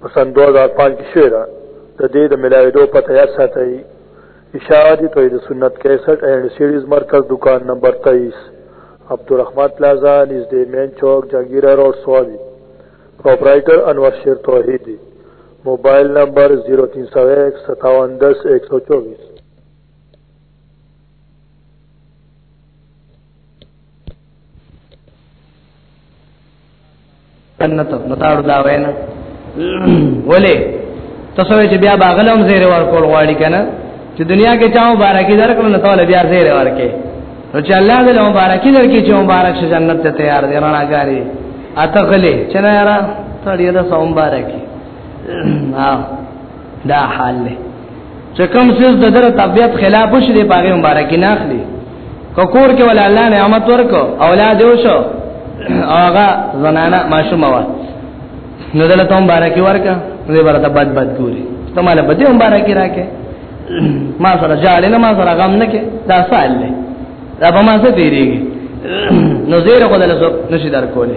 په سن 2005 کې شوې ده د دې د ملاویدو پته یاد ساتئ اشاعه دي توحید سنت 61 اینډ سیریز مرکز دکان نمبر 23 عبدالرحمن پلازا نږدې مین چوک جاګیرا روډ سوابي پرپرایټر انور شیر توحیدی موبایل نمبر 03015710124 124 جنت نتاړو دا وینا ولې تاسو چې بیا باغلم زیر ور کول غواړي کنه چې دنیا کې چاو بارکی درکړو نو ته بیا زیر ورکې نو چې الله دې له مبارکي درکې چې مبارک شه جنت ته تیار دی رڼا غاري اته غلې چې نه را تړي دا سومبارکی ها دا حال له چې کوم څه د در طبيعت خلاف شې د پاګې مبارک نه اخلي کور کې ول الله نعمت ورکو اولاد یو شو هغه زنانه ماشومه وا نو دلته هم بارکی ورکا دې برته بد بد ګوري ته مال به دې هم بارکی راکې ما سره جاله نه ما سره غم نه کې دا سال له دا به ما سره دیریږي نو زیر خدای له نشي در کوله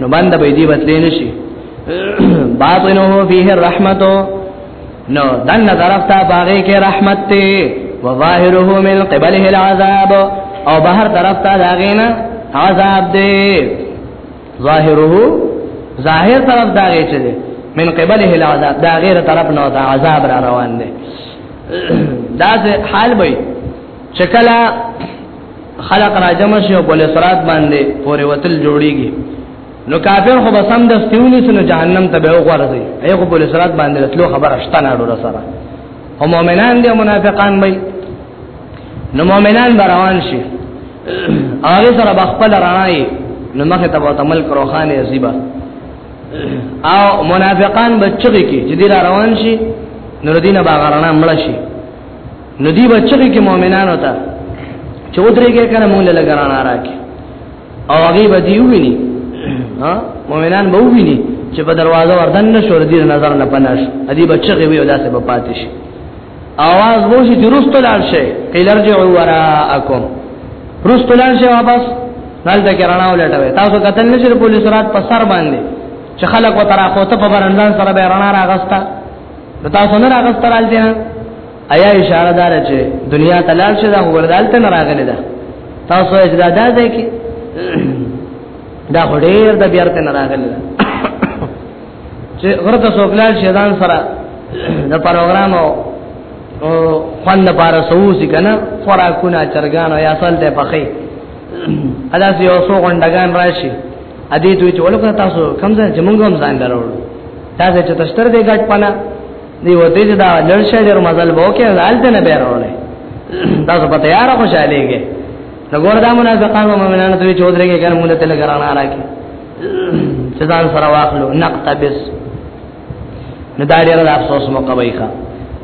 نو باندې به دی وتلی نشي باطنه فيه الرحمت نو دن طرف ته باغې کې رحمت ته وظاهره من قبله العذاب او بهر طرف ته داغینا عذاب دی ظاهره ظاهر طرف داغې چې دی من قبله العذاب دا غیر طرف نو دا عذاب را روان دی دا حال به چکلا خلق را جمع شي او بل صراط باندې پورې وتل جوړيږي نو کافر خو به سم د ستونی سره جهنم ته به وغورځي ایغه بل صراط باندې رسلو خبر اشته نه ډور سره او مؤمنان دي منافقان وي نو مؤمنان روان شي هغه سره بخپل راي نو مخه ته وته ملک روخانه عزیبا او منافقان بچی کی چې دی روان شي نور دینه باغرانا مړ شي نو دی بچی کې مؤمنانو ته چودري کې کنه مونږ له لګران راکې او هغه به دی ویني ها مؤمنان به ویني چې په دروازه وردن نشو ردی نظر نه پناش ادي بچی وی او داسې په پاتې شي आवाज وو چې درست لار شي قیلرجعوا وراءکم رست لار شي واپس نال ته کرانا ولټوي تاسو قتل نشر پولیس رات په سر باندې چې خلک وترا خوته په برندان سره به رڼا راغستا تاسو نه راغستا رال دي ایا اشاره دار چې دنیا تلال شه دا وردالته نه راغلی دا تاسو یې دا دا ځای کې دا هډیر د بیارته نه راغلی چې غرته سوکلال شیطان سره د پروګرام او خوان د پارا سوسی کنه خوراکونه چرګان او یاسل ته پخې ادا سی اوسو غونډګان راشي ادي دوی چې ولکه تاسو کم ځای چې مونږ هم ځان درول تاسو چې تشتر دې ګټ پنه دی وته چې دا لړ شه ډېر مزل وو کې حالت نه بیرولې تاسو په تیار خوشاله کې نګور دا منافقان او مؤمنان ته چودري کې کار مونږ ته لګرانه راکې چې ځان سره واخلو نقتبس نو دا ډېر افسوس مو کوي ښا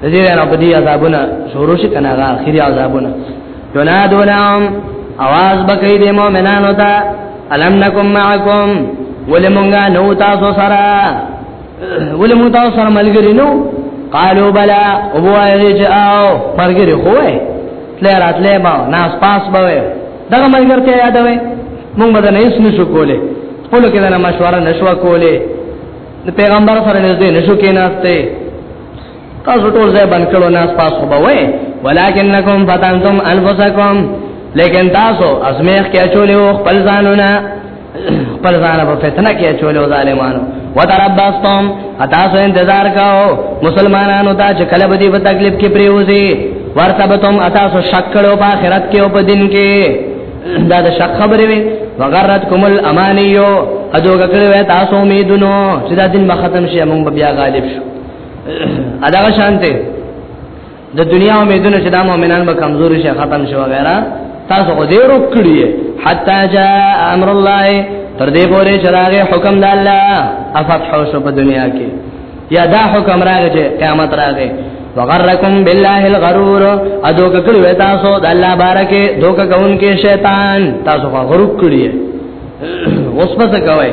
د دې نه په دې عذابونه شروع شي کنه هغه اخیری عذابونه تنادونهم आवाज بکې د مؤمنانو ته الم نکم معکم ولمونګه نو تاسو سره ولې مونږ تاسو سره ملګری نو قالو بلا او وایي چې او مرګری خو وای تلې راتلې ما ناس پاس به وای دا ملګرتیا یادوي مونږ به نه هیڅ نشو کولای خپل کې نه مشوره نشو کولای د پیغمبر سره نږدې نشو کېناسته تاسو ټول ځای باندې کړو ناس پاس خو به وای ولکنکم فتنتم انفسکم لیکن تاسو ازمیخ کې اچولې خپل ځانونه پر ځان په فتنه کې چولو ظالمانو وتربستم اتا سو انتظار کاو مسلمانانو ته چې کله به دې په تکلیف کې پریوزي ورتبتم اتا سو شکړو په آخرت کې او په دین کې دا د شک خبرې وي وغرت کومل امانیو اجو کړه وې تاسو امیدونو چې دا دین به ختم شي موږ بیا غالب شو ادا شانته د دنیا امیدونه چې د مؤمنان به کمزور شي ختم شي وغیرہ تاسو خو دې روک کړی حتا جاء امر الله تر دې پورې چراغه حکم د الله افتح شو په دنیا کې یا دا حکم راغی چې قیامت راغی وغرکم بالله الغرور ادو ککړ وې تاسو د الله بارکه دوک کون کې شیطان تاسو غرور کړی اوس پس کوي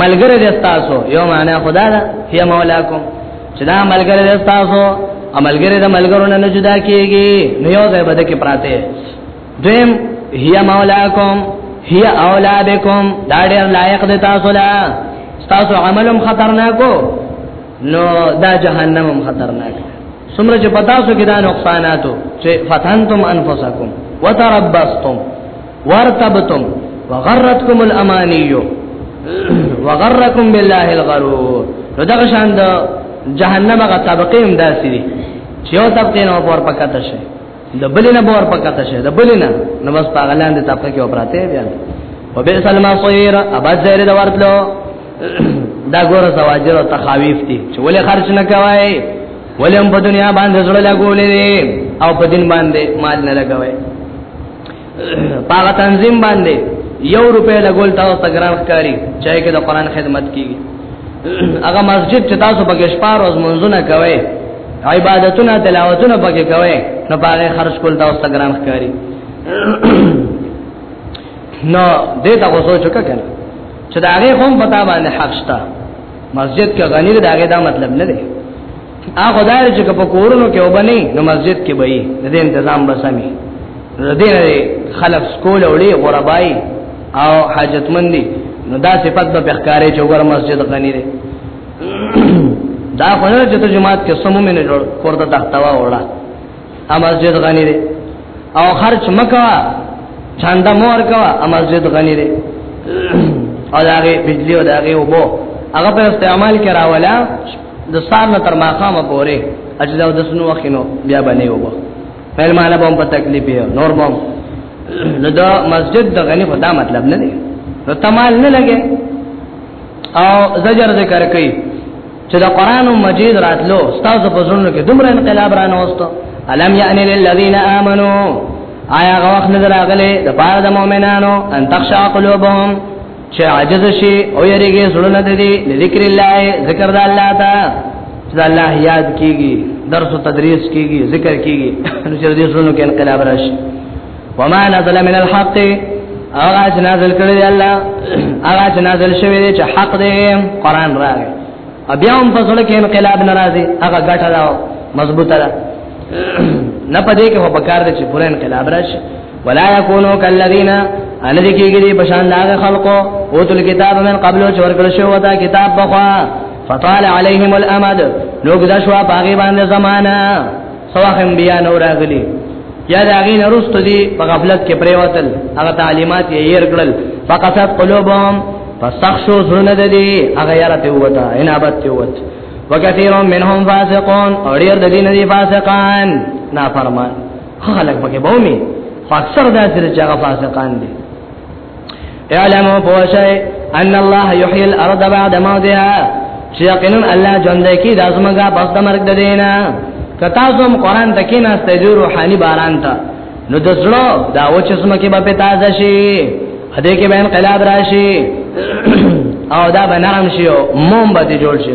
ملګری د تاسو یو معنا خدا دا فی مولاکم چې دا ملګری د تاسو عملګری د ملګرو نه جدا کیږي نو یو ځای بده کې پراته دیم هی مولاکم هی اولادکم دا ډیر لایق د تاسو لا تاسو عملم خطرناکو نو دا جهنم هم خطرناک سمره چې پتا سو کې دا نقصاناتو چې فتنتم انفسکم وتربستم ورتبتم وغرتكم الاماني وغركم بالله الغرور نو دا شان د جهنم غا طبقه هم داسي دي چې یو طبقه نو پور پکته شي د بلینه پور پکته شي د بلینه نو بس پاغلان دي طبقه کې اوپراته بیا وبئس المصير ابا زهر د ورتلو دا ګوره زواجر او تخاویف دي چې ولې خرج نه کوي ولې هم په دنیا باندې زړه لګولې او په دین باندې مال نه لګوي پاغه تنظیم باندې یو روپې لګول تاسو ته ګران ښکاری چای کې د قران خدمت کیږي هغه مسجد چې تاسو پکې شپار او منځونه کوي عبادتونه تلاوتونه پکې کوي نو پاغه خرج کول تاسو ته ګران ښکاری نو دې تا غوسو چکه کنه چې دا هغه هم پتا باندې حق شته مسجد کې غنی دا هغه دا مطلب نه دی هغه دار چې په کورونو کې وبني نو مسجد کې به یې د دې تنظیم بسامي د دې خلک سکول اولي غربای او حاجتمندي نو دا صفات به بخکارې چې وګور مسجد غني دي دا خو نه چې ته جماعت کې سمو مینه جوړ کورته تختوا وړه ا مسجد غني دي او خرچ مکا چاند مور کا ا مسجد غني دي او داغه بجلی او داغه وبو هغه په استعمال کې راولا د سار نه تر ماقامه پورې اجدا د سنو وخینو بیا باندې وو مېلمانه به په تکلیف یو نور بم نو دا مسجد د غنی په دا مطلب نه دی نو تمال نه لګي او زجر ذکر کوي چې د قران مجید راتلو استاد په زړونو کې دومره انقلاب را نوستو الم یعنی للذین آمنو آیا غوښنه دراغله د پاره د مؤمنانو ان تخشع قلوبهم چې عاجز شي او یریږي زړونه د دې ذکر الله ذکر د الله تا چې الله یاد کیږي درس او تدریس کیږي ذکر کیږي نو چې دې زړونو کې انقلاب راشي وما نزل من الحق هغه چې نازل کړی دی الله هغه چې نازل شوی دی چې حق دی قران راغی بیا هم په سره کې انقلاب ناراضي هغه ګټه دا مضبوطه ده نه پدې کې هو بکار دي چې پوره انقلاب راشي ولا يكونوا كالذين ان دې کېږي دې بشان داغه خلقو او تل کتاب من قبل چې ورکړ شو وتا کتاب بخوا فطال عليهم الامد نو ګدا شو باغی باندې زمانہ سواخم بیا نو راغلی یا دا غین رست دی په غفلت کې پریوتل هغه تعلیمات یې ير کړل فقصت قلوبهم فاستخشوا ذن ددی هغه یاره ته وتا انابت ته وت وکثیر منهم فاسقون اور ير دین دی فاسقان نافرمان خلک پکې بومي خو اکثر دا چې هغه فاسقان دي اعلموا بوشي ان الله يحيي الارض بعد موتها چې یقینا الله ژوند کی د ازمګه پس د مرګ د دینه کتا زم قران تکې نه استجور روحاني باران ته نو د زړه دا و چې سم کې به په تازه شي هدې کې به انقلاب راشي او دا به نرم شي او موم به جوړ شي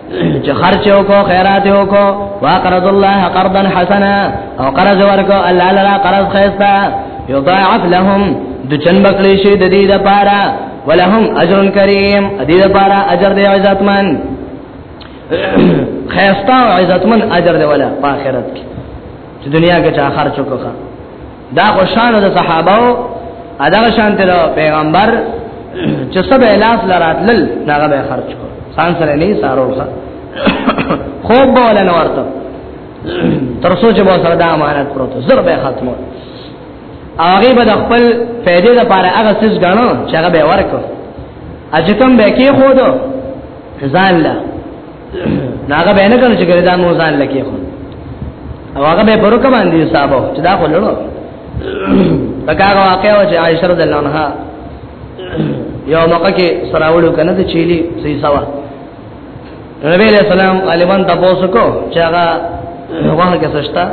چې خرچ وکړو خیرات وکړو واقرض الله قرضا حسنا او قرض ورکو الله لرا قرض خیستا یضاعف لهم د چن بکلی شي د دې لپاره ولهم اجر کریم د دې لپاره اجر دی عزتمن خیستا او عزتمن اجر دی ولا په آخرت کې چې دنیا کې چا خرچ وکړو دا خوشاله د صحابه او ادا شان ته پیغمبر چې سبه الاف لراتل هغه به خرج کو سان سره نه سارو سره خوب بول نه ورته تر سوچ به سره دا امانت پروت زر به ختمو هغه به د خپل فائدې لپاره هغه څه غنو چې هغه به ورکو اجکم به کې خو دو ځان له ناغه به نه کړ چې ګردا مو ځان لکې خو او هغه به پرو کمان دي صاحب چې دا خو لړو تکاغه واقع و چې عائشہ رضی الله عنها یو موقع کې سراوړو کنه ته چيلي سي سوا نبی علیہ السلام علیوان تاسو کو چې هغه واه کې سشتا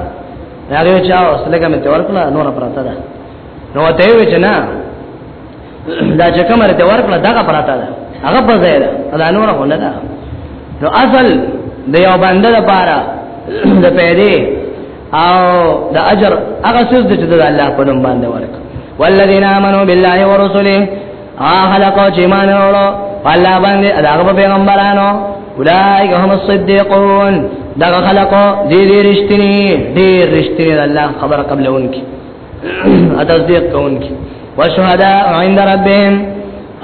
هغه چا اوس لکه مې تور کړه نور پراته ده نو ته وی چې نه دا چې کومه ته ورکړه دغه پراته ده هغه په ځای ده دا نور غونه ده نو اصل د یو باندې لپاره د پیدې او د اجر هغه څه چې د الله په نوم باندې ورک والذین آمنوا بالله ورسله اخلقوا جمان اورو الله باندې هغه پیغمبرانو اولئک هم الصدیقون دا خلقو دې دې رښتینی دې رښتینی الله خبر قبلونکي اتصدیق کوونکی وشهدا عند ربهم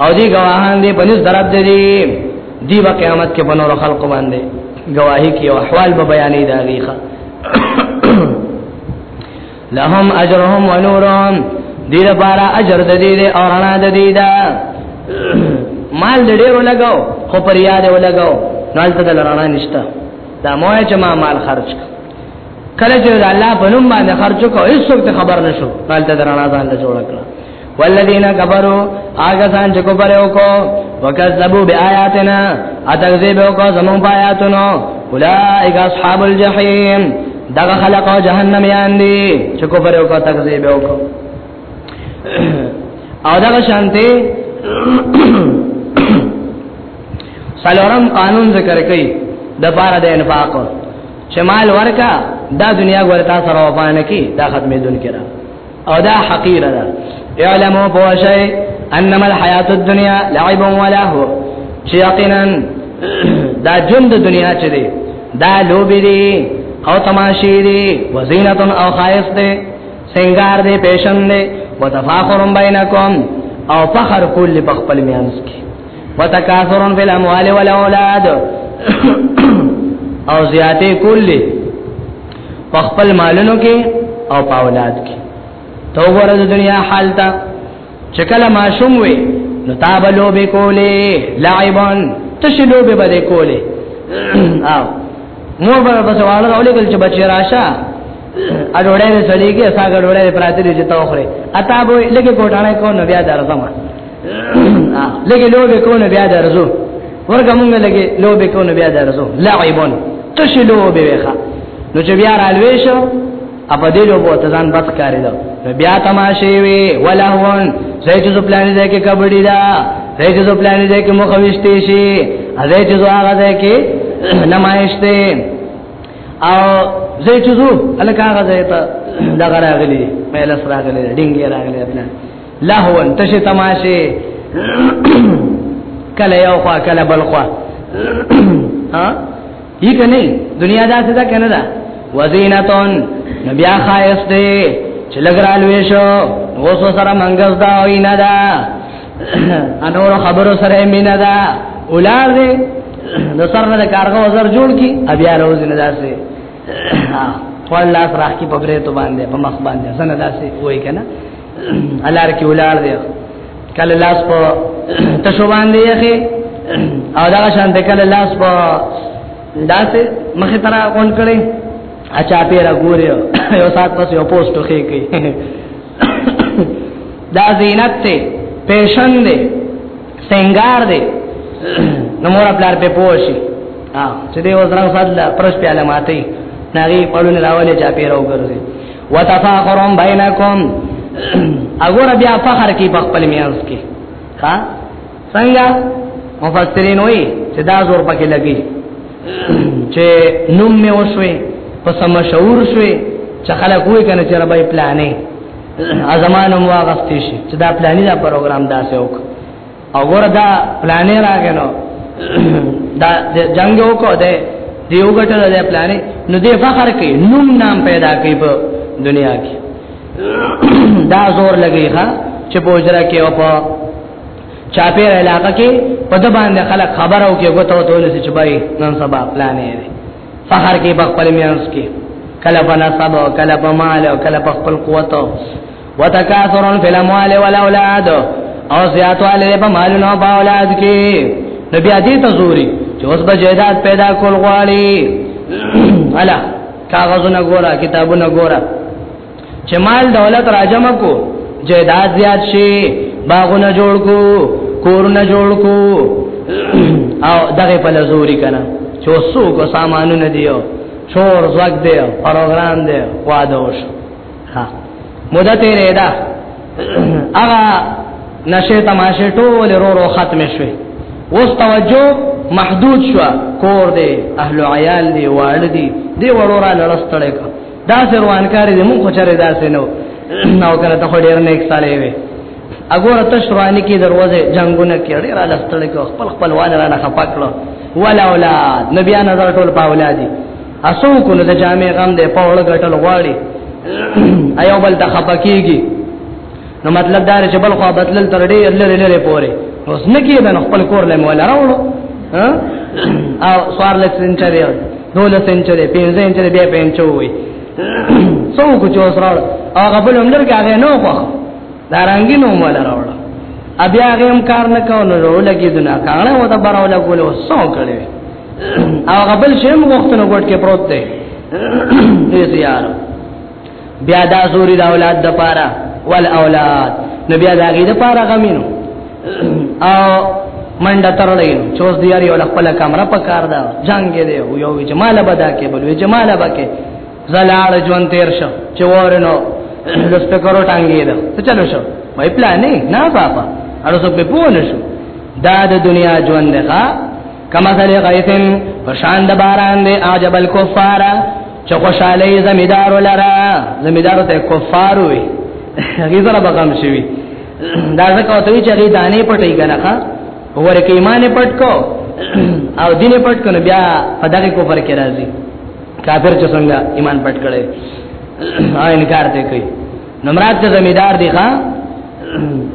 او دی گواهان دی پنځ درب دی دی په قیامت کې په نور خلق باندې گواہی کی او احوال به بیانې دا غیخه لهم اجرهم ونورهم دی لپاره اجر د دې دی او رڼا د دې دا مال ډېر لګاو خو پر یاد ولګاو نالته د رڼا نشته دا موه چې ما مال خرج کړ کله چې الله په نوم باندې خرج کو هیڅ څوک ته خبر نشو حالت درنا ځان له جوړ کړ والذین کفروا هغه ځان چې کوپر وکړو وکذبوا بیااتنا اتکذیب وکړو زمون بیااتونو اولئک اصحاب الجحیم دغه خلق جهنم یان دي چې کوپر وکړو تکذیب وکړو او دغه شانته سلورم قانون ذکر کړي د بار د انفاق چې مال ورکا دا دنیا ګور تاسو سره وپانه کی دا ختمې دن کرا او دا حقیر ده اعلموا بوشي انما الحیات الدنیا لعب ولا هو چې یقینا دا جون د دنیا چې دی دا لوبي دی او تماشې دی وزینت او خایس دی سنگار دی پیشن دی وتفاخر بینکم او فخر کول په خپل میانس کې وتکاثر فی الاموال والاولاد او زیاته کلی په خپل مالونو کې او په اولاد کې تو ګوره د دنیا حال ته چې کله ماشوم وي نو تابلو به کولې لعبن تشلو به بده کولې او مور به بس واړه اولې کول چې بچی راشه اډوړې سړیږي اسا ګډوړې پراته دي چې تا خوري اتا به لګي کوټانه کو نو بیا درځم لګي لوبه کو نه بیا درځو ورګه مونږ لګي لوبه کو نه بیا درځو لعبون تشي لوبه وخه نو چې بیا رالوي شو اپا دې لوبو ته ځان بس کاری دا بیا تماشې وی ولهون زې چې پلان دې کې کبډی دا زې چې پلان دې کې مخويشتي شي زې چې هغه دې کې نمایش دې او زې چې زو الکه هغه دې ته دا غراغلی مېلس راغلی ډینګي راغلی خپل لهو تشه تماشه کله یو خوا کله بل خوا ها یی کنه دنیا دا څه ده کنه دا وزینتون نبیا خایس دی چې لګرال ویشو اوس سره منګز دا وینا دا انور خبرو سره مینا دا اولار دی نو سر نه کارغه وزر جوړ کی بیا روز نه داسې خپل لاس راخ کی په برې تو باندې په مخ باندې سن داسې وای کنه الار کې ولار دی کله لاس په تشو باندې یې او دا شان ته کله لاس په داسې مخه ترا اون کړي اچا پیرا ګوري یو سات پس یو پوسټ خې کوي دا زینت ته پیشن دی سنگار دی نو مور خپل په پوشي ها چې دی وزرنګ صد پرش پیاله ماتي ناری پړونه راولې چا پیرا وګرځي وتفاخرون بینکم اګور بیا فخر کی په خپل میاس کې ها څنګه مفسرین وای چې دا زور پکې لګي چې نوم می وشوي پس مشهور شوي چې خلک وای کنه چې ربای پلانې ازمانم واغستې شي چې دا پلانې دا پروګرام داسې وکړي او وردا پلانې راغلو دا جنگ وکړو دې دیو غټل دې پلانې نو دې فخر کوي نوم نام پیدا کوي په دنیا کې دا زور لګي ښا چې بوجرا کې او په چاپیر علاقہ کې په د باندې خلک خبرو کې غوته وته ولې چې بای نن سبا پلانې دې فخر کې په خپل میانس کې کله په نسب او کله په مال او کله په خپل قوت وتکاثر فی الاموال والاولاد او زیاتواله په مالونو او اولاد کې نبی ادي تزوري چې اوس به جیدات پیدا کول غواړي الا کاغذونه ګورا کتابونه ګورا چې مال دولت راجم کو جیدات زیات شي باغونه جوړ کو کورونه جوړ کو او دغه په لزوري کنه چې وسو کو سامانونه دیو چور زوګ دیو پروګرام دیو واده وشو ها مودا تیرې دا هغه نشه تماشه ټول رورو ختم شوه اوس توجه محدود شو کور دی اهل عیال دی وړ دی دی وړورا لړستړې کا دا سروان کاری دی مونږ خو چرې دا سينو نو کنه ته ډیر نه یک سالې وي اګوره ته شرواني کې دروازه جنگونه کړي را لستړې کو خپل خپل وانه را نه خپکلو ولا اولاد نبي نظر ټول په اولادي اسو کو نه د جامع غم دی په وړ غټل غواړي ایو بل ته خپکیږي نو مطلب دا چې بل خو بدلل تر ډیر لري لري پوري اوس نه کیدا نو خپل کور له مولا راوړو او سوار لک سنچري دوله سنچري پینځه سنچري بیا پینچو وي څو کو چې اوس راوړ هغه بل هم لرګه هغه نو خو دا رنگینو مولا راوړ بیا هغه هم کار نه کاوه نو لګیدنه کانه و دا براوله کول وسو کړی او غبل شیم وختونو ګټ کې پروت دی دې زیار بیا دا زوري د اولاد د پاره ول اولاد نو بیا دا غي د پاره غمینو او منډه ترلې چوز دی یاري ول خپل کمره پکار دا جنگ دی یو وی جمال بدا کې بل وی جمال بکه زلال ژوند تیر شو چې ورنو د سپکرو ټانګې ده ته چلو شو وای پلان نه نه بابا اړو سو په پوه نشو دا د دنیا ژوند ده کما ذل غیثن فشان د باران دی عجب الکفار چه خوشاله زمیدار لرا زمیدار ته کفار وي هغه زره بغم شوی دا ځکه ته چې هغه دانه پټي کنه ها ورکه ایمان پټ کو او دین پټ کنه بیا پدغه کفر کې راځي کافر چې څنګه ایمان پټ کړي او انکار ته کوي نمرات ته زمیدار دی ښا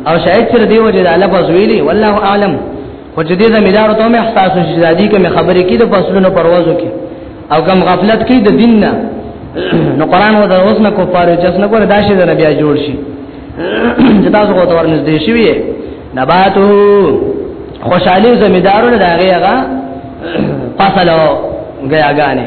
او شاید چې دی وجه د الله په ویلي والله اعلم خو چې دې زمیدارو ته مې احساس وشي چې دادی کوم خبرې کې د فصلونو پروازو کې او کم غفلت کې د دین نه نو قران و د اوس نه کفار چې اسنه ګور داشي د نبی جوړ شي چې تاسو غوته ورنږدې شي وي نباتو خوشالي زمیدارو نه داغه هغه فصلو غیاګانې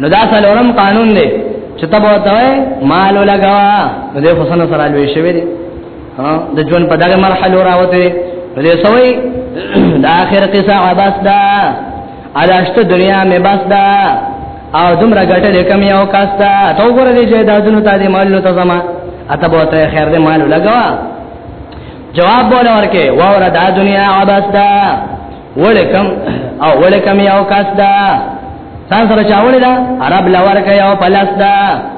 نو دا څلورم قانون دی چې تبو ته مال لګوا نو د حسن سره لوي شوی دی ها د ژوند په دغه مرحله راوته دی سوي د اخر قصه عباس دا علاشت دنیا می بس دا او دومره ګټه دې کم یو کاستا ته وګوره دې چې دا دنو ته دې مال ته زما اته به ته خیر دې مال لګوا جواب بوله ورکه وره دا دنیا عباس دا ولکم او ولکم یو کس دا ځان سره چاولې دا عرب لور کوي او پلاس دا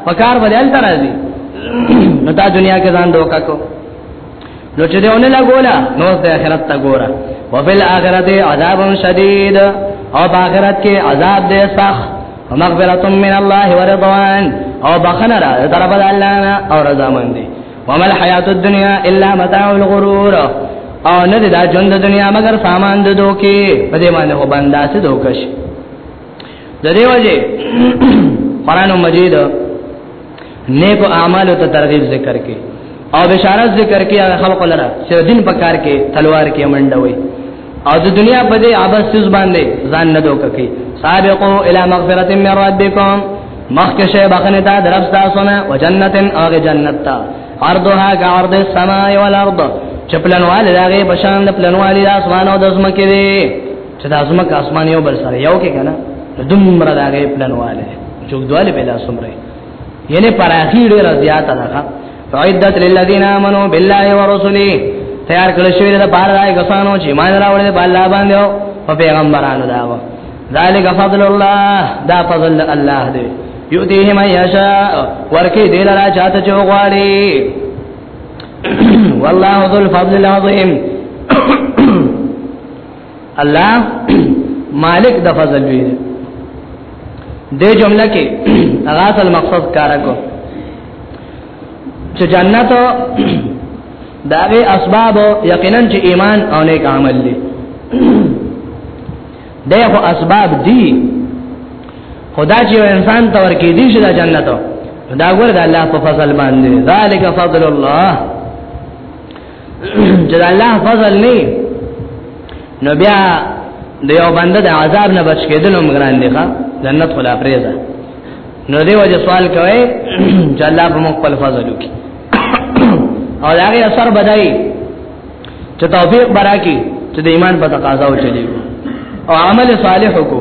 پکار بدل تر راځي نو تا دنیا کې ځان دوکا کو نو چې دیونه لا ګولا نو د آخرت ته ګورا وفل آخرت عذاب شدید او آخرت کې عذاب دې سخت ومغفرة من الله ورضوان او بخنه را طرف الله او رضا مندي وما الحیات الدنیا الا متاع الغرور او نه دا ژوند د دنیا مگر سامان د دوکي په دې باندې هو بندا سي دوکش د دې وجه قران مجید نیکو اعمال ته ترغیب ذکر کې او بشارت ذکر کې خلق لره چې دین په کار کې تلوار کې منډه وي او د دنیا په دې عباس سوز باندې ځان نه دوک کی سابقو الی مغفرت من ربکم مخک شی بخنه تا درب تاسو نه وجنتن او جنت تا عرضها كعرض السماء والارض چپلن والے داغه بشان د پلن والے د اسمان او د زمکه دی چې د زمکه اسمان یو بل سره یو کې کنه دومره داغه پلن والے چوک دواله بلا سمره یعنی پراخی ډیر زیات ده فعدت للذین آمنوا بالله ورسله تیار کړی شوی د بار راي کسانو چې مان راوړل په الله باندې او په پیغمبرانو دا و ذالک فضل الله دا فضل الله دی یؤتیه من یشاء ورکی دی لرا چاته چوغواړي والله ذو الفضل العظیم الله مالک د فضل وی د جمله کې هغه اصل مقصد کار کو چې جنت داغه اسباب یقینا چې ایمان او نیک عمل دي دغه اسباب دي خدا چې انسان تور کې دي چې د جنت دا ګور د الله په فضل باندې ذالک فضل الله چې د الله فضل نه نو بیا د یو بنده د عذاب نه بچ کېدل هم ګران دي ښا جنت خلا پریزه نو دی وجه سوال کوي چې الله په موږ خپل فضل وکړي او هغه اثر بدای چې توفیق برا کی چې د ایمان په تقاضا و چلی او عمل صالح کو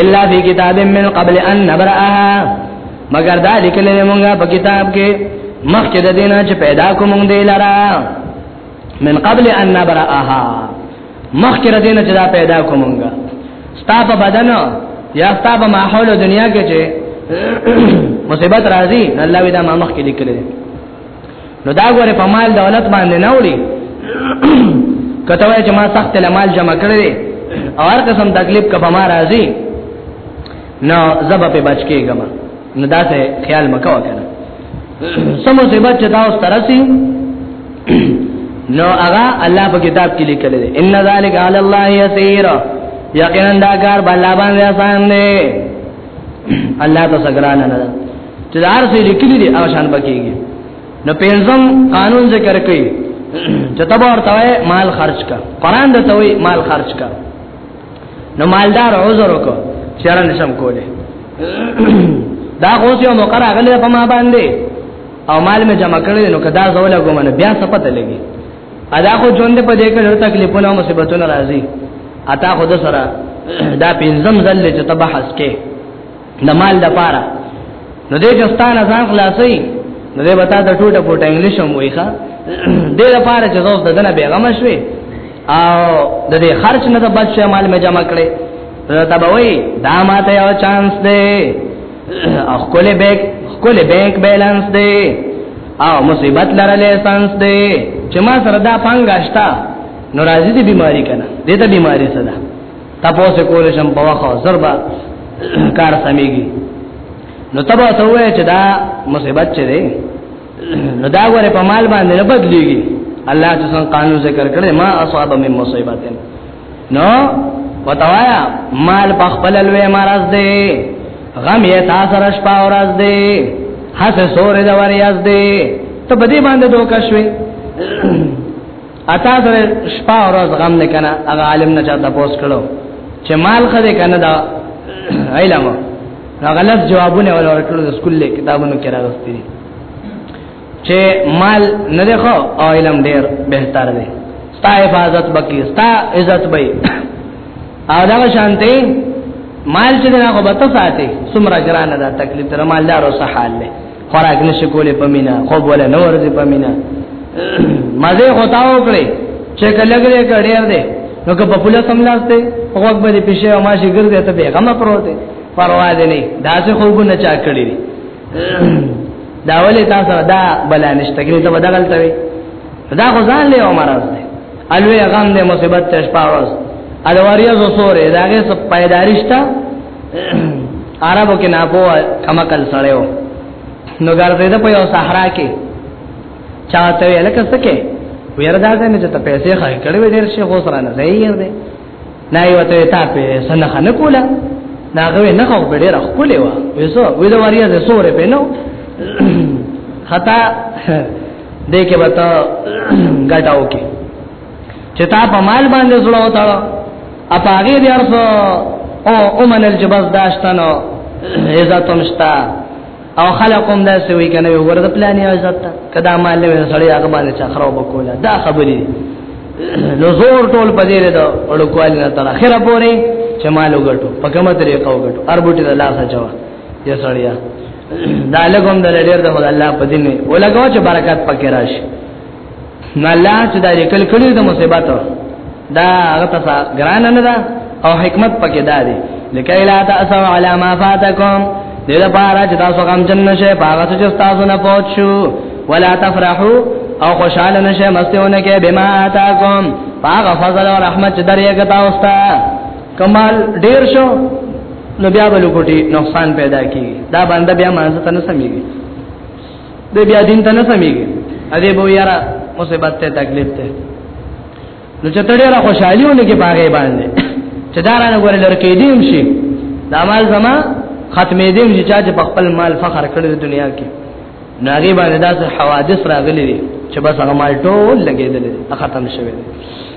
الا فی کتاب من قبل ان نبرأها مگر دا لیکل موږ په کتاب کې مخکې د دینه چې پیدا کوم دی لرا من قبل ان نبرأها مخکې د دینه چې دا پیدا کوم ستا په بدن یا ستا په ماحول دنیا کې چې مصیبت راځي الله ودا ما مخکې لیکل نو دا غره په مال دولت باندې نه وړي کته وای چې ما سخت له مال جمع کړی او هر قسم تکلیف کا په ما راځي نو زب په بچ کېږم نو دا ته خیال مکو کنه سمو سي بچ دا اوس ترسي نو هغه الله په کتاب کې لیکل دي ان ذالک علی الله یسیر یقینا دا کار بل باندې آسان دی الله ته سګران نه ده چې دار سي لیکلي دي او شان بکیږي نو پنځم قانون ذکر کوي چې تبا ورته مال خرج کا قران ته وي مال خرج کا نو مالدار عذر وکړه چیرې نشم کوله دا اوس یو موقع راغلی په ما باندې او مال می جمع کړی نو کدا زول غومنه بیا څه پته لګي ادا خو ژوند په دې کې ډېر تکلیفونه او مصیبتونه راځي اتا خو د سره دا پنځم ځل چې تبه حس کې د مال د پاره نو دې جستان ځان خلاصي نو دې وتا د ټوټه پټه انګلیش هم وای ښا دې د پاره چې زوس دنه بیغم شوي او د دې خرچ نه د بچ مال مې جمع کړي دا به وای دا ماته یو چانس دی خپل بیک خپل بیک بیلانس دی او مصیبت لره لایسنس دی چې ما سره دا پنګاشتا نو راځي دې بیماری کنه دې ته بیماری صدا تاسو کول شم په واخو ضربه کار سميږي نو تبا ته وای چې دا مصیبت چي دی نو دا غره په مال باندې نه بدليږي الله تعالی قانون ذکر کړي ما اصحاب من مصیبتن نو وتوایا مال په خپل لوی مرز دی غم یې تاسو را شپه ورځ دی هڅه سورې د وریاز دی ته بده باندې دوکا شوې اتا سره شپه ورځ غم نه کنه هغه عالم نه چاته پوس کړو چې مال خده کنه دا علم هغه لږ جوابونه ورکړو د سکول له کتابونو کې راغستې چې مال نه ده خو او علم ډیر بهتر دی ستا حفاظت بکی ستا عزت بې او دا شانته مال چې نه خو بته ساتي سمرا ګران ده تکلیف تر مال دارو سحال له خوراک نشي کولې پمینا خو بوله نور دې پمینا مزه غتاو کړې چې کله ګره کډیر دې نو که په پوله سم لاسته هغه به دې پښه او ماشي ګرځي ته به غم پروت پروا دې نه دا څه خوب نه چا کړی دا ولې تاسو دا بلا نشته کې ته بدل توي دا خو ځان له عمر راځي الوی غم دې مصیبت ته شپاوس الواریا زو سورې داګه سب پیدارشتا عربو کې نه پوه کما کل سړیو نو ګرځې ده په یو صحرا کې چاته لکه سکه ویردا ځنه چې ته پیسې خای کړې وې ډېر شي خو سره نه ځای یې نه یو ته تا په سنه خنه کوله دا غوې نه خو په ډېر خپلې و وسو وې دا واریا د سورې په نو خطا دې کې وتا غټاو کې چې تا په مال باندې زړه وتاړو اپ هغه دې ارسو او اومنل چې بس داشتنو عزت هم شتا او خلقوم دا سوي کنه ورد پلان یې عزت کدا مال له سړی هغه باندې چا خراب وکولا دا خبرې نو زور ټول پدې ده اړکوال نه تر اخره پورې چې مال وګټو په کومه طریقه وګټو اربوټي د لاس اچو یا سړیا دا لګوم د لري د الله په دین ولګو چې برکت پکې راشي نو الله چې دا لیکل کړی د مصیبت دا هغه تاسو ګران نه ده او حکمت پکې دا دی لکه لا تاسو علی ما فاتکم دې لپاره چې تاسو غم جن نشه پاغه چې تاسو نه پوښو ولا تفرحوا او خوشاله نشه مستونه کې بما آتاکم پاغه فضل او رحمت چې درې کتا اوستا کمال ډیر شو نو بیا بل کوټي نقصان پیدا کی دا باندې بیا مانځ تنه سميږي دې بیا دین ته نه سمېږي ا دې به یاره مصیبت ته تکلیف ته نو چې تړي را خوشحالي ونه کې باغې باندې چې دارانه ګور لړکې دیم شي دا مال زما ختمې دیم شي چې په خپل مال فخر کړی د دنیا کې ناګي باندې دا حوادث راغلي چې بس هغه مال ټول لګېدل ختم شوی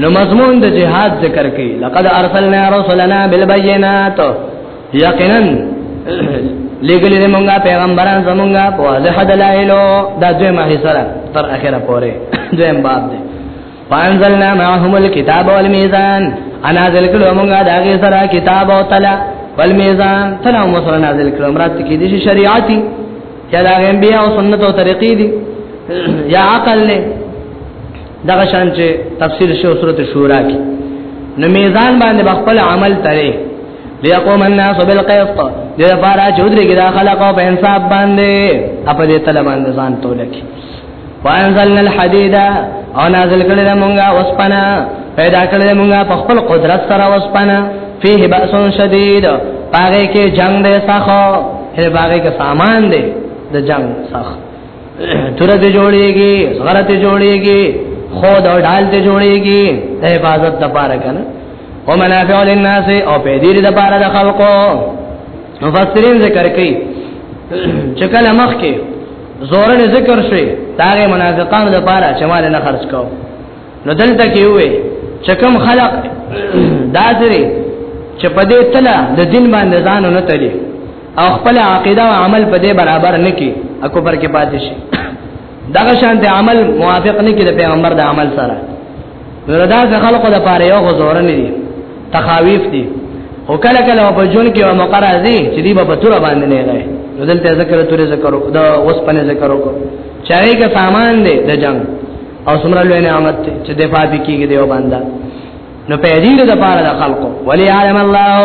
نو مضمون د جهاد ذکر کړي لقد ارسلنا رسلنا بالبينات یقینا لګل دې مونږه پیغمبران زمونږه په واضح دلایلو دا دوی ما سره تر اخره پورې دویم باب دی فانزلنا معهم الكتاب والميزان انا ذلك مونږه دا غي سره کتاب او تلا والميزان تلا مو سره نازل کړو مراد کې دي شریعتي یا دا غي بیا او سنت او طریقې دي یا عقل له دغه شان چې تفسیر شو سورته شورا کې نو میزان باندې خپل عمل ترې ليقوم الناس بالقسط دې لپاره چې ودرې کې دا خلق او انصاف باندې اپ دې تل باندې ځان تولک وانزلنا الحديد او نازل کړل مونږه وسپنا پیدا کړل مونږه په خپل قدرت سره وسپنا فيه باس شديد پاره کې جنگ دې سخو هر پاره کې سامان دې د جنگ سخو ترته جوړيږي غرت جوړيږي خود او ډال ته جوړيږي د حفاظت لپاره کنه او منافع للناس او په دې لپاره د خلقو مفسرین ذکر کوي چې کله مخ کې زورن ذکر شي داغه منافقانو د پاره چې مال نه خرج کو نو دلته کې وې چې کوم خلق دازري چې په دې تله د دین باندې ځان نه تلي او خپل عقیده او عمل په دې برابر نه کی اكو پر کې پاتې شي دغه شان ته عمل موافق نه کی د پیغمبر د عمل سره وردا ځ خلکو د پاره یو غزور نه دي تخاویف دي او کله کله په جون کې مقرره دي چې دی په تور باندې نه غي نو دلته ذکر تور ذکر او د وسپنه ذکر او چاهي کا سامان دی د جنگ او سمره لوی نعمت چې دفاع کیږي دیو باندې نو پیدی د پاره د خلقو ولی عالم الله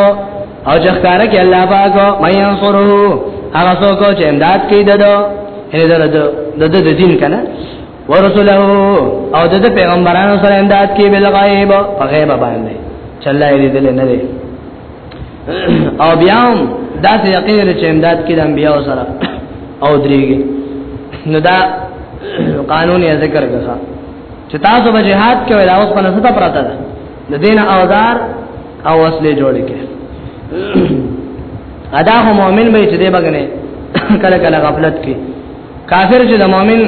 او جخکار کې الله پاک مې انصرو هغه څوک چې امداد کوي ددو هله ددو ددو د دین کنه ورسوله او د پیغمبرانو سره امداد کوي بل غیب په غیب باندې چله یې دل نه دی او بیا دا ته یقین چې امداد کوي د انبیو سره او درېږي نو دا قانون یې ذکر کړه چې تاسو به جهاد کوي دا اوس په نسبت پراته ده د دین اوزار او وسلې جوړې کې ادا هو مؤمن به چې دې بګنه کله کله غفلت کې کافر چې د مؤمن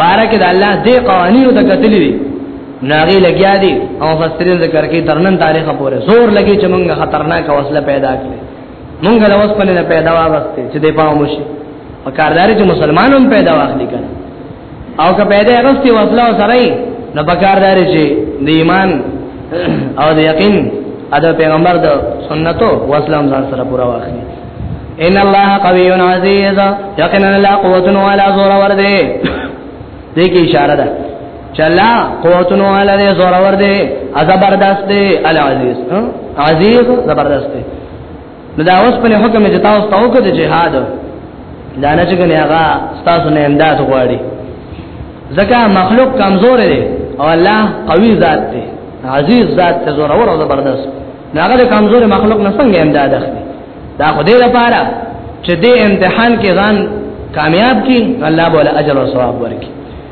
بارک د الله دې قوانینو ته کتلې دي ناغي لګیا دي او فسرین ذکر کې ترنن تاریخ پورې زور لګي چې موږ خطرناک وسله پیدا کړې موږ له اوس په نه پیدا واغسته چې دې پاو مشي او کاردار چې مسلمانانو پیدا واخلي کړي او که پیدا غستی وسله سره نو بکار دار شي د ایمان او د یقین ادا پیغمبر د سنتو وسله هم ځان سره پورا واخلي ان الله قوی عزیز یقینا لا قوت ولا زور ور دي دې کې اشاره ده چلا قوتونو والا دې زور ور دي زبردست دې العزیز عزیز زبردست دې نو دا اوس په حکم چې تاسو ته وکړه د جهاد دا نه چې کنه هغه تاسو نه امداد غواړي ځکه مخلوق کمزور دی او الله قوي ذات دی عزیز ذات ته زور او زبردست هغه کمزور مخلوق نه څنګه امداد اخلي دا خو دې لپاره چې دې امتحان کې ځان کامیاب کی الله بوله اجر او ثواب ورکړي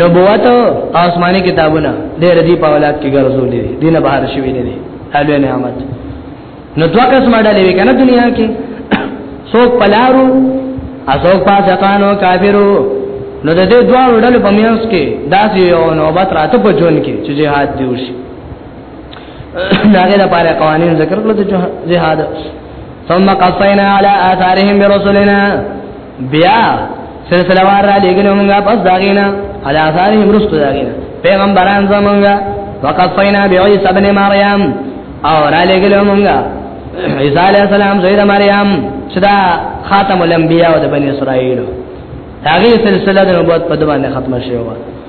نبوت او آسماني کتابونه ډېر دي په اولاد کې ګرځولې دي دینه بهر شوی نه دي حلوه نعمت نو دوه قسمه ډلې وي کنه دنیا کې څوک پلارو اسوک پاسقانو کافرو نو د دې دوه ډلې په میانس کې داسې یو نوبت راته په جون کې چې جهاد دی وشي داګه د پاره قوانين ذکر کړل چې جهاد ثم قفينا على آثارهم برسلنا بیا سلسله وار را لګلو مونږه پس داغینا علا ثانهم رسل داغینا پیغمبران زمونږه وقفینا بعیسی ابن مریم او را لګلو مونږه عیسی علیہ السلام زید مریم چې دا خاتم الانبیاء د بنی اسرائیل هغه سلسله د نبوت په دوه ختمه شوه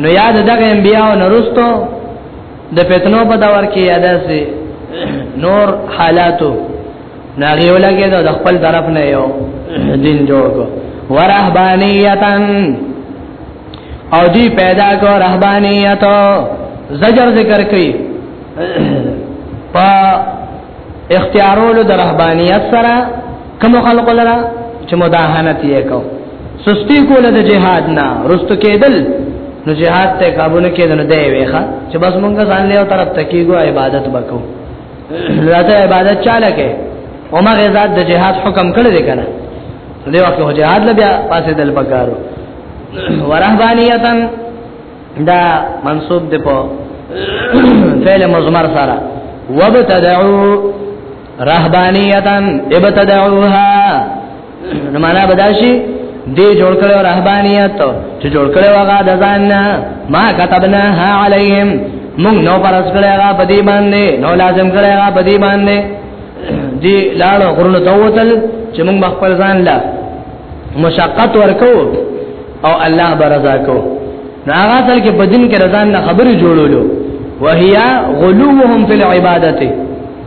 نو یاد دغه انبیاء او نرستو د فتنو په دور کې یاداسي نور حالاتو ناغي ولګي د خپل طرف نه یو دین جوړ کو ورهبانیتن او دی پیدا کو رهبانیت زجر ذکر کوي په اختیارولو د رهبانیت سره کوم خلق لرا چې مداهنت یې کو سستی کول د جهاد نه رست کېدل نو جهاد ته قابو نه کېدل نه دی ویخه چې بس مونږ ځان له طرف تکیګو عبادت وکړو راته عبادت چاله کې اوما غزاد د جهاد حکم کړی دی کنه دې وخت هو جهاد لبیا پاسې دل پکارو ورهبانیتن دا منصوب دی په فعل مضمر سره وابتدعوا رهبانیتن ابتدعوها نو معنا بداشي دې جوړ کړو رهبانیت چې جوړ کړو هغه د ځان نه ما كتبناها عليهم مونږ نو پرس کړو هغه په دې باندې نو لازم کړو هغه په دې باندې دې لاړو غرونو ته وتل چې مونږ خپل ځان لا مشقت ورکو او الله برزا کو ناغه تل کې بدین کې رضان نه خبرې جوړولو وهیا غلوهم فی العبادت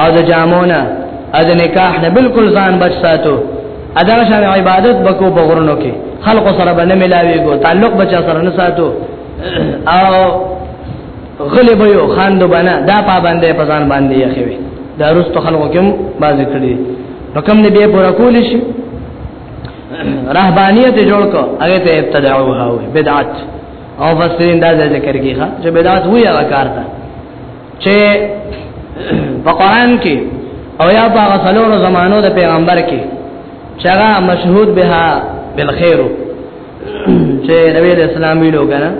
او د جامونه او د نکاح نه بالکل ځان بچ ساتو ادا شان عبادت بکو بغرنو کې خلق سره باندې ملاوي کو تعلق بچا سره نه ساتو او غلب یو خاندو بنا دا پابندې پزان باندې یې خوي دا رستو خلقو کوم باز کړی نو کوم نه به پورا کول شي رهبانيت جوړ کو هغه ته ابتدعوها بدعت او فسرین دا ذکر کیږي چې بدعت وی هغه کار ده چې په قران کې او یا په غسلونو زمانو د پیغمبر کې چې هغه مشهود به بالخير چې نبی اسلام ویلو کنه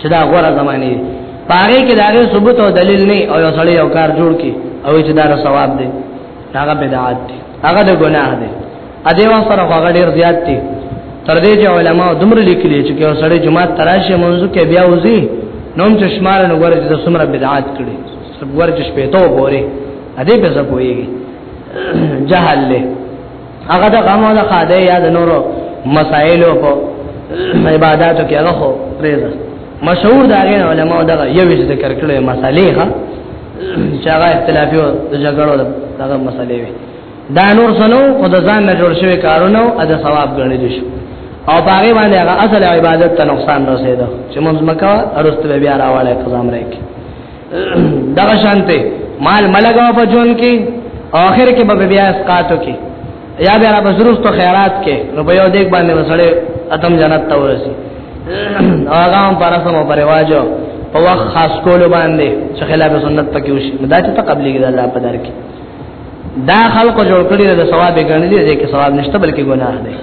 چې دا غوړه زمانه پاره کې داغه ثبوت او دلیل نه او یو سړی یو کار جوړ کی او چې دا ثواب دی هغه بدعت دی هغه د ګناه دی ا دې وخت سره هغه ډیر زیات دي تر دې چې علما دومره لیکلي چې یو سړی جماعت تراشه منځ کې بیا وځي نوم چې شمار نو ورته د سمره بدعات کړي سب ورته شپې ته وګوري ا دې به څه کويږي جهل له هغه د غمو د خاده یا د نورو مسائلو په عبادتو کې هغه خو پریزه مشهور دا غین علماء دا یو ذکر کړي مسالې ها چې هغه اختلافي او جګړو دا مسالې وي دا نور سنو او د ځان نه جوړ شوی کارونه او د ثواب ګڼل شو او باغې باندې هغه اصل عبادت ته نقصان رسیدو چې موږ مکه ارسته بیا راواله قضام راکې دا شانته مال ملګاو په جون کې اخر کې به بیا اسقاتو کې یا بیا را بزرس تو خیرات کې نو په یو دیک باندې وسړې اتم جنت ته ورسی هغه هم پر سم او پر رواجو په وخت خاص کول باندې چې خلاف سنت پکې وشي دا چې په قبلي کې الله په در کې دا خلق جوړ کړی د ثواب غنډې دي کې ثواب نشته بلکې ګناه دی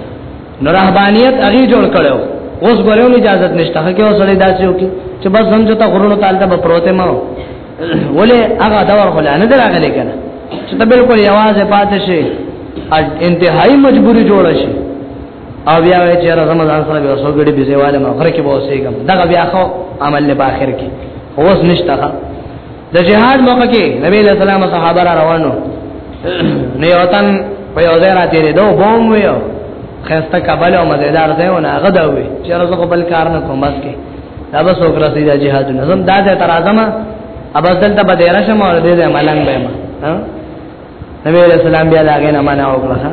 نو رهبانيت هغه جوړ کړو اوس ګورو اجازه نشته هغه اوس لري داسې وکي چې بس هم چې تا غرونو تعالی ته پروته ما ولې هغه دا ورغل نه دراغلې کنه چې ته بالکل یواز پاتې شي انتهایی مجبوری جوړ شي او بیا وای چې راځم ځان سره به وسوګړي به زیواله ما غره کې به وسېګم دا بیا خو عمل له باخر کې اوس نشته د جهاد موقع کې نبی له سلام صحابه را روانو نه وطن په یو ځای را تیرې دو بوم ویو خسته کابل او مزیدار ځای و نه غدا وی چې رزق بل کار نه کوم بس کې دا به څوک راسي د جهاد نظم دا د ترازمه ابدل ته بدیره شمه او دې ملنګ به ما نبی علیہ السلام بیا دا غنه معنا وکړه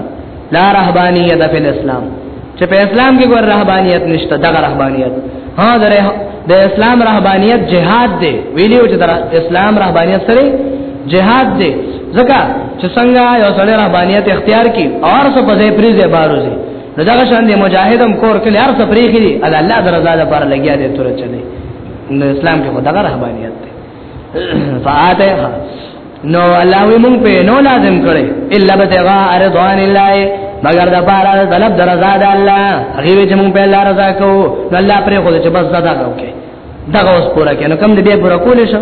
لا رهبانیت فی الاسلام چې په اسلام کې ګور رهبانیت نشته دغه رهبانیت ها دره د اسلام رهبانیت جهاد دی ویلیو چې د اسلام رهبانیت سره جهاد دی ځکه چې څنګه یو سړی رهبانیت اختیار کی اور څه په ځای پریزه باروزي نو دا شان دی مجاهدم کور کې هر څه پریخي دی الله الله درزا لپاره لګیا دی تر چلے نو اسلام کې خدای رهبانیت دی فاته نو الله وی مونږ په نو لازم کړي الا بتغا رضوان الله مگر د پاره طلب در رضا د الله هغه چې مونږ په الله رضا کو نو الله پرې خو چې بس زدا کوي دا اوس پورا کینو کم دې به پورا کول شو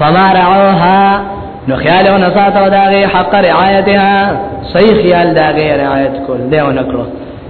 فما رعوها نو خیال او نسات او داغه حق رعایتها صحیح خیال داغه رعایت کول دیو نکړو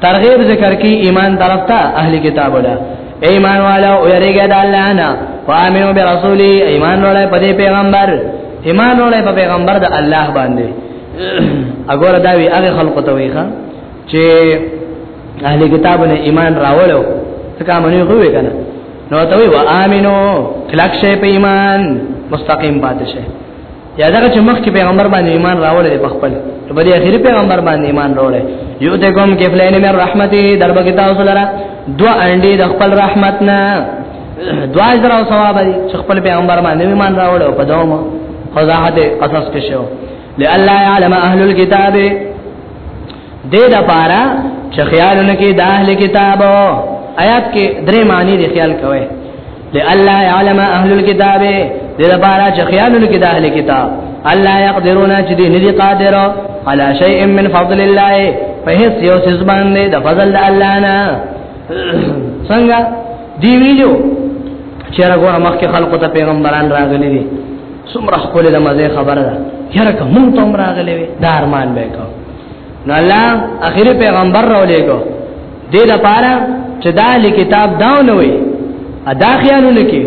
ترغیب ذکر کی ایمان طرف ته اهل کتاب ولا ایمان والا او یریګه د الله نه فامنو برسولی ایمان ولا په دې پیغمبر ایمان ولا په پیغمبر د الله باندې اګور دا وی هغه خلق ته ویخه چې اهل کتاب نه ایمان راوړو څنګه مونږ کوی کنه نو ته وی و امنو کلک شی په ایمان مستقیم پاتې شي یا دا چې مخکې پیغمبر باندې ایمان راوړل په خپل نو په دې اخیری پیغمبر باندې ایمان راوړل یو ته کوم کې فلین مې رحمتي دربه کې تاسو لره دوا انډي د خپل رحمت نه دوا اجر او ثواب دي چې خپل پیغمبر باندې ایمان راوړل په دوم فضاحت قصص کې شو لئلا يعلم اهل الكتاب دې د پاره چې خیال لکه د اهل کتاب آیات کې درې معنی دی خیال کوي لئلا يعلم اهل الكتاب دې د پاره چې خیال لکه د اهل کتاب الله يقدرون چې دې ندي قادر على شيء من فضل الله فهس یو سز باندې د فضل د الله نه څنګه دی ویلو چې راغور مخکې خلقو ته پیغمبران راغلي دي سمره خپل د مزه خبره ده یره کوم ته راغلي دارمان به کو نو الله اخیری پیغمبر را لېګو دې د پاره چې دا کتاب داو نه وي ادا خیالونه کې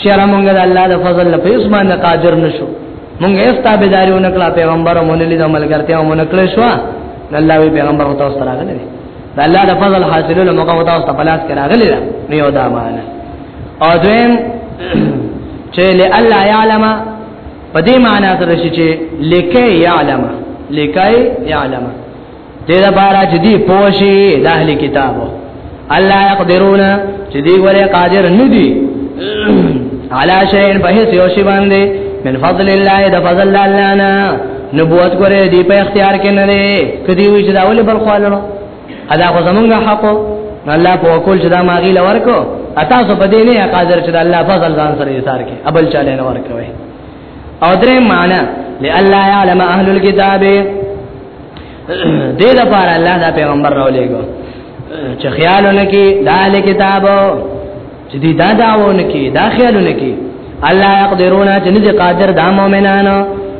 چې را مونږ د الله د فضل په اوس باندې قادر نشو مونږ یې ستابداریونه کړه پیغمبر مونږ لید عمل کرتیا مونږ کړې شو الله وی پیغمبر او تاسو راغلی دا الله د فضل حاصلولو موقع او تاسو په لاس کې راغلی دا نه یو دا معنا او دویم چې لالا یعلم په دې معنی سره چې لکه يعلم لکه يعلم دې دا بارا چې دی پوشي د اهل کتابو الله يقدرون چې دی ګوره قادر نه دي علا شيء په هیڅ یو شی باندې من فضل الله د فضل الله نه نبوت ګوره دی په اختیار کې نه لري کدی وی چې دا ولې بل خالو ادا خو زمونږه حق الله په وکول چې دا ماغي لور کو اتا سو په دې نه قادر چې الله فضل ځان سره یې سار کې ابل چاله نه ورکوي او درې معنا لالا يعلم اهل الكتاب دې لپاره الله دا پیغمبر راولېګو چې خیالونه کې دا له کتابو چې دې دا داونه کې دا خیالونه کې الله يقدرون چې نه قادر دا مؤمنانو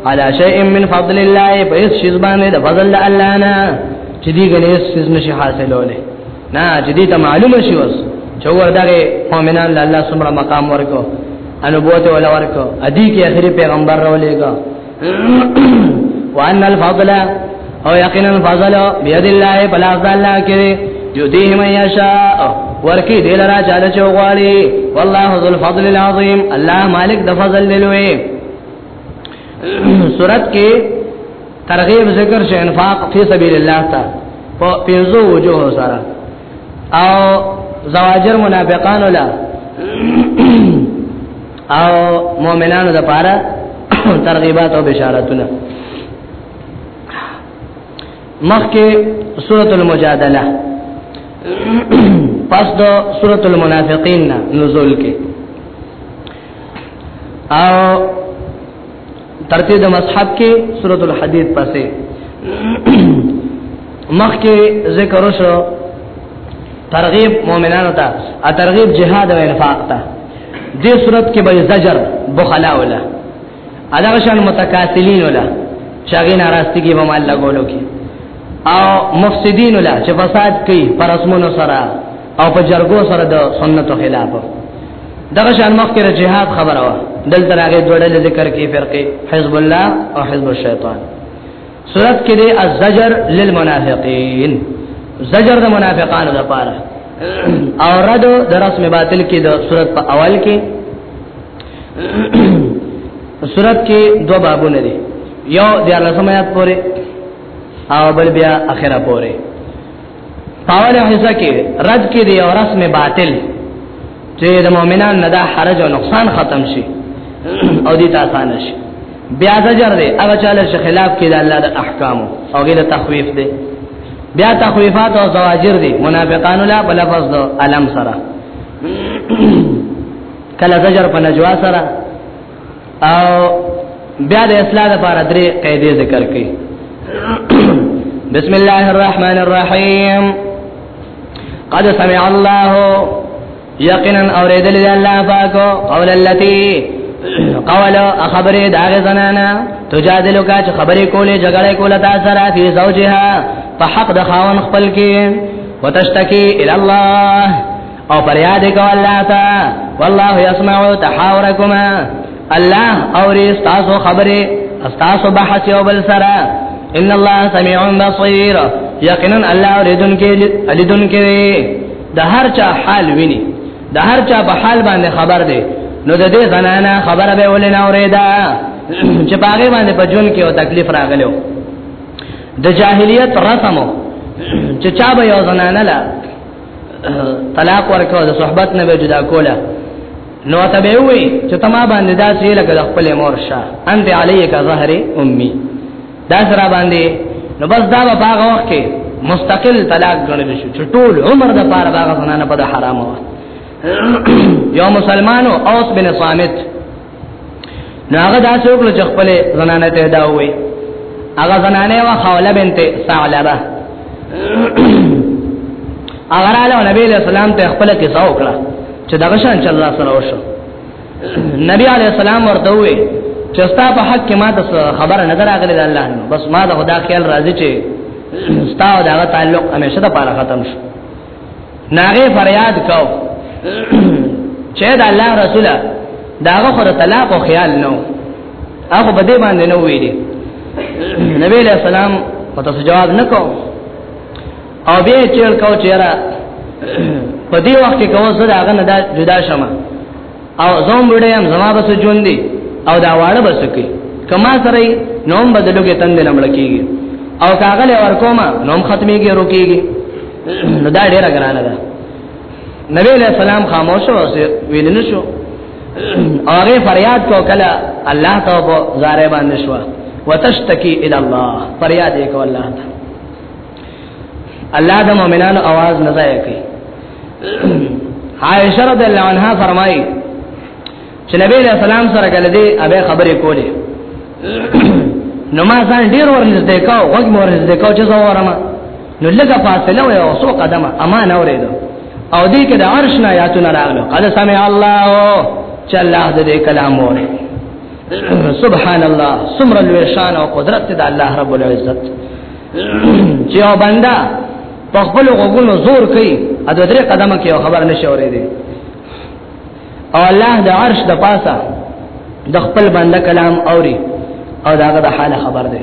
على شيء من فضل الله پس شیز باندې د فضل الله نه چې دې غنې شیز نشي حاصلوله نه چې دې ته معلومه شي وس چې ورداګه مؤمنان الله سمره مقام ورکو انبوت ولا ورکو ادي کې اخري پیغمبر راولېګا وان الفضل او یقینا الفضل بيد الله فلا ضل کړي یوتیه من یشاء ورکی دل را چاله چوغاړي والله ذو الفضل العظیم الله مالک د فضل لوی سورت کې ترغیب ذکر شې انفاق فی سبیل الله تا په پیزو وجوه سره او زواجر منافقان ولا او مؤمنانو د پاره ترغیبات او بشارتونه مخکې سورۃ المجادله پس د سورۃ المنافقین نزول کې او ترته د مصحف کې سورۃ الحدید پسې مخکې ذکر وشو ترغیب مؤمنانو ته ا ترغیب جهاد او انفاق ته دې صورت کې به زجر بخلا ولا ادا شان متکاسلین ولا چاغې ناراستی کې به مال لګولو کې او مفسدین ولا چې فساد کوي پر اسمنو سره او په جرګو سره د سنتو خلاف دغه شان مخکې جهاد خبره وا دلته راغې جوړل ذکر کې فرقه حزب الله او حزب الشیطان صورت کې دی الزجر للمنافقین زجر د منافقانو لپاره او رد د رسم باطل کې د صورت په اول کې صورت کې دو بابونه دي یو د لسم آیات پورې او بل بیا اخره پورې پاوله حصہ کې رد کې دی او رسم باطل چې د مؤمنان نه دا حرج او نقصان ختم شي او دې ته آسان شي بیا زجر دی هغه چاله چې خلاف کې د الله د احکام او غیر تخویف دی بیا تخویفات او زواجر دی منافقان لا بل لفظ د علم سره کله زجر په نجوا سره او بیا د اصلاح لپاره درې قاعده ذکر کړي بسم الله الرحمن الرحیم قد سمع الله یقینا اوریدل الله پاک قول التي قول خبره داغه زنانا تجادلو کا چې خبرې کولې جګړه کوله تا سره فی زوجها په حق د خاون خپل کې وتشتکی الی الله او پریاد کو الله تا والله يسمع تحاوركما الله اوري تاسو خبره تاسو بحث یو بل سره ان الله سميع بصير یقینا الله اوریدن کې الیدن کې د هر چا حال ویني د هر چا په حال باندې خبر دی نو د دې زنانا خبره به ولې نه اوریدا چې باغې باندې په جون کې او تکلیف راغلو د جاهلیت رسمو چې چا به یو زنانه لا طلاق ورکو د صحبت نه به جدا کوله نو ته به وي چې تما باندې دا سې لکه د خپل مور شه انت علیک ظهر امي دا سره باندې نو بس دا په هغه وخت کې مستقل طلاق غنل شو چې ټول عمر د پاره باغ زنانه په حرامه یو مسلمانو اوس بن صامت نو هغه داسې وکړو چې خپل زنانه ته دا وې هغه زنانه وا خوله بنت ثعلبه هغه رااله نبی له سلام ته خپل کیسه وکړه چې دغه شان چې الله سره وشو نبی علی السلام ورته وې چې ستا په حق کې ما د خبره نه دراغله الله نو بس ما د خدا خیال راځي چې ستا او دغه تعلق همیشه د پاره ختم شو ناغه فریاد کو چې دا الله رسوله داغه خو طلاق او خیال نو هغه په دې باندې نو ویلي نبی له سلام په تاسو جواب نکو او به چیل کو چیرې په دې وخت کې کوم څه داغه نه جدا شمه او زوم بډای هم زما بس ژوند دی او دا واړه بس کوي کما سره نوم بدلوګه تند نه ملکیږي او کاغله ورکوما نوم ختميږي روکيږي نو دا ډیره ګرانه ده نبی له سلام خاموش او ویل نه شو هغه فریاد کو کله الله توبه زاره باندې شو وتشتکی الى الله فریاد یې کو الله تعالی الله د مؤمنانو आवाज نه ځای کوي عائشہ رضی الله عنها فرمایي چې نبی له سلام سره کله دې ابه خبرې کولې نو ما ځان ډیر ورنږدې کاو وګ مور نږدې کاو چې زورم نو لږه فاصله وې او څو قدمه اما نه اورېدو او دې کې د عرش نه یاتونه راغلو قد سمع الله چې الله دې کلام وره سبحان الله سمر الوشان او قدرت د الله رب العزت چې او بندا په خپل غوګونو زور کوي ا د درې قدمه کې خبر نشي اورېدي او الله د عرش د پاسه د خپل بنده کلام اوري او داغه د حال خبر دی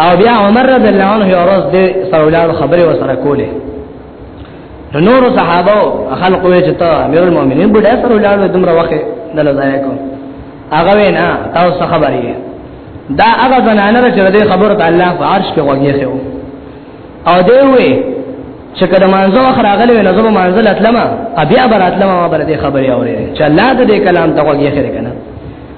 او بیا عمر رضی الله عنه یو ورځ د سرولار خبره وسره کوله نور صحابه خلق وې چې ته امیر المؤمنین بډا سرولار د دمر وخت دل ځای کو هغه وینا تاسو خبرې دا هغه زنانه چې د خبرو ته الله په عرش کې وږي خو او دی وې چې کله مانزه اخر اغلی نو زما منزل اتلمه بیا براتلمه ما بر دې خبرې اورې چې الله دې کلام ته وږي خره کنه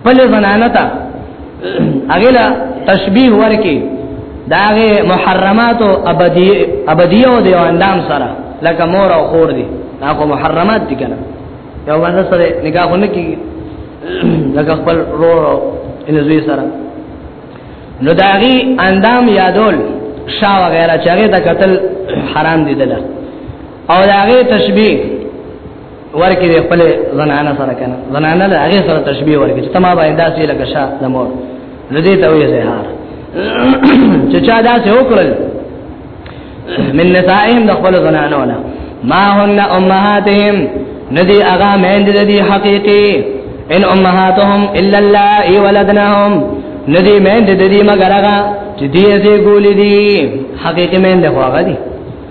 خپل زنانه ته اغلا تشبیه ورکی داغه محرمات او ابدی ابدی او دی اندام سره لکه مور او خور دی هغه محرمات دي کنه یو باندې سره نکاح نه کی لکه خپل رو ان زوی سره نو داغي اندام یادول شا وغیرہ چاغه د قتل حرام دي دله او داغه تشبیه ورکه دی خپل زنانه سره کنه زنانه له هغه سره تشبيه ورکه چې تما باندې داسې لکه شاه د مور لدی ته وی زهار چې چا داسې وکړل من نسائهم د خپل زنانه ولا ما هن امهاتهم ندی اغا مهند دی حقيقي ان امهاتهم الا اللائي ولدنهم ندی مهند دی مگر اغا چې دې دې ګولې دي حقيقي مهند خو هغه دي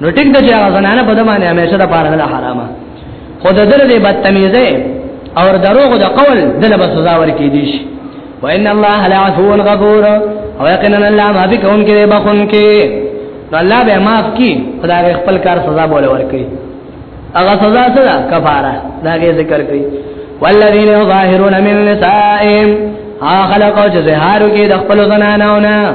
نو ټیک د چې هغه زنانه په دمانه همیشه د پاره نه حرامه خود در دې بدتمیزه او دروغ د قول دله به سزا ورکې دي شي وان الله لعفو غفور او یقینا الله ما بكون کې بخون کې نو الله به معاف کی خدای خپل کار سزا بوله ورکې هغه سزا څه ده کفاره دا کې ذکر کړي والذین یظاهرون من نسائهم ها خلقوا جزهارو کې د خپل زنانو نه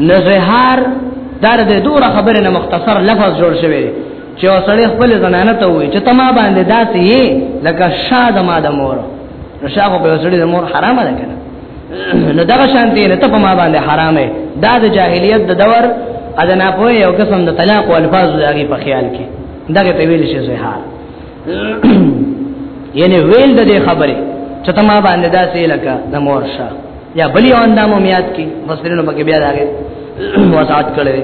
نزهار دار دې دور خبره نه مختصر لفظ جوړ شوی چې وسړی خپل زنانه ته وي چې تما باندې داسې یې لکه شاد ما د مور نو شاغه په وسړی د مور حرامه ده کنه نو دا شانتي نه ته په ما باندې حرامه دا د جاهلیت د دور اذن په یو قسم د طلاق او الفاظ لري په خیال کې دغه ته ویل شي زهار یعنی ویل د دې خبره چې ته ما باندې داسې لکه د مورشه یا بلی اندام میات کی مصرینو پکې بیا راغی وسات کړي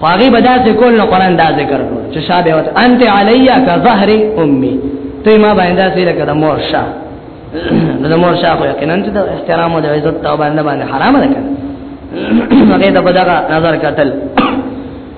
خواږي بدا سے کول نو قران دا ذکر کړو چې شابه وت انت علیا کا ظهر امي ته ما باندې داسې لکه د مورشه نو د مورشه خو یقینا چې د احترام او د عزت توبه نه باندې حرام ده کنه هغه د بدغه نظر قتل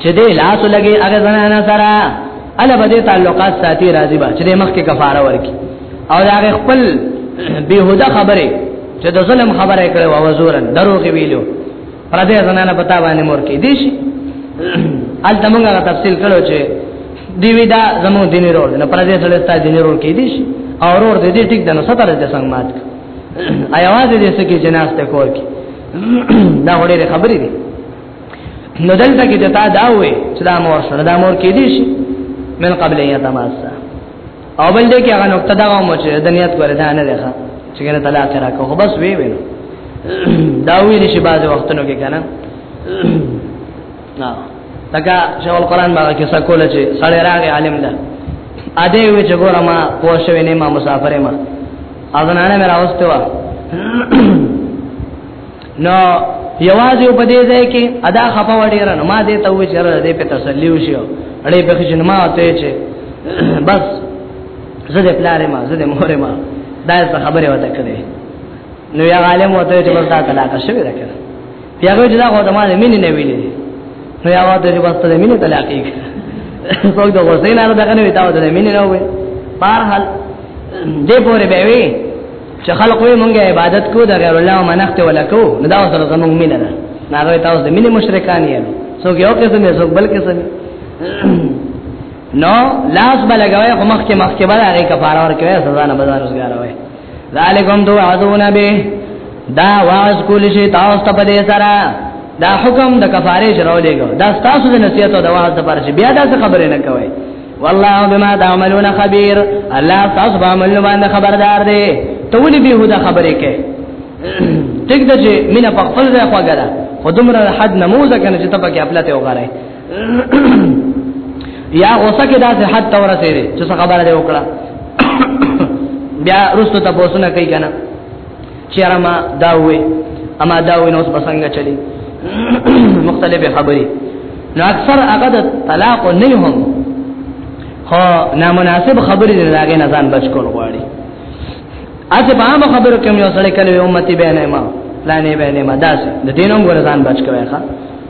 چې دې لاس لګي هغه زنانه سره اله بده تعلقات ساتي راضي با چې مخ کې کفاره ورکي او هغه خپل بیهوده خبره چې د ظلم خبره کړې او وزورن دروغ ویلو پر دې زنانه پتا باندې مور کې دي شي ال تمنګه تفصیل کړو چې دی ودا زمو دین رول نه پر دې سره ستا دین رول کې دي شي او ورور دې ټیک دنه ستر دې څنګه مات ایواز دې سکه جناس ته کور کې دا وړې خبرې دي نو دلته کې ته تا دا وې چې دا مور سره دا مور کې دي شي من قبل ان يتماسا او بل دې کې هغه نقطه دا مو چې د نیت کولې دا نه ده چې کنه طلاق راکو بس وی وینو دا ویل شي بعض وختونو کې کنه نا تکا چې القرآن باندې کې سکول چې سړی راغی عالم ده ا دې وی چې ګور ما پوښوي نه ما مسافر ما اذنانه مې راوستوا نو یوازې په دې ځای کې ادا خپه وړيره نو ما دې ته وې چر دې په تسلی وشو اړې په خجن ما ته چې بس زه دې پلارې ما زه دې مورې ما دا څه خبره وته کړې نو یا عالم وته چې بس دا طلاق شوی دا کړ بیا وې دا خو ما دې مين نه ویلې نو یا وته چې بس ته مين طلاق یې څوک د غوسې نه راځنه وي تا وته مين نه وې بهر حال دې پورې به وي چې خلق وي مونږه عبادت کو د غیر الله منښت ولکو نو دا سره زمونږ مینه ده هغه تاسو د مینې مشرکان یې څوک یو قسم یې څوک بل قسم نو لاس بلګوي خو مخ کې مخ کې بل هغه کفاره ورکوي سزا نه بدل روزګار وي ذالکم تو عذون به دا واز کول شي تاسو ته په دې سره دا حکم د کفاره شروع لګو دا تاسو د نصیحت او د واز د پرچ بیا دا څه خبره نه کوي والله بما تعملون خبير الله تاسو به عمل باندې خبردار دی ته ولې به هدا خبرې کې ټیک ده چې مینا په خپل ځای خواګه ده خو دومره حد نموزه کنه چې تپکه خپل ته وغاره یا اوسه کې داسې حد تور سره چې خبره دی وکړه بیا رستو تاسو نه کوي کنه چیرې ما دا وې اما دا وې نو اوس بسنګ چلی مختلفه خبرې نو اکثر هغه د طلاق نه هم خو نامناسب خبرې نه راغې نه ځان بچ کول غواړي اته په هغه خبرو کې یو سړی کله امتی به نه ما پلانې به نه ما داسې د دینوم ګور ځان بچ کوي ښا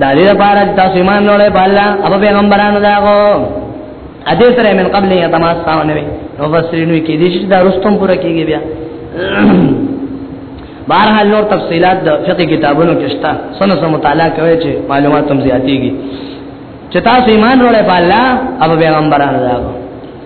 دا دې لپاره چې تاسو ایمان لرئ په الله او پیغمبرانو داغو ا دې سره من قبل یا تماس ساونه وي نو فسرینو کې دې چې دا رستم پوره کیږي بیا بهر حال نور تفصيلات د فقه کتابونو کې شته سن سم مطالعه کوي چې معلومات هم زیاتېږي چې تاسو ایمان وروړي په الله او پیغمبرانو داغو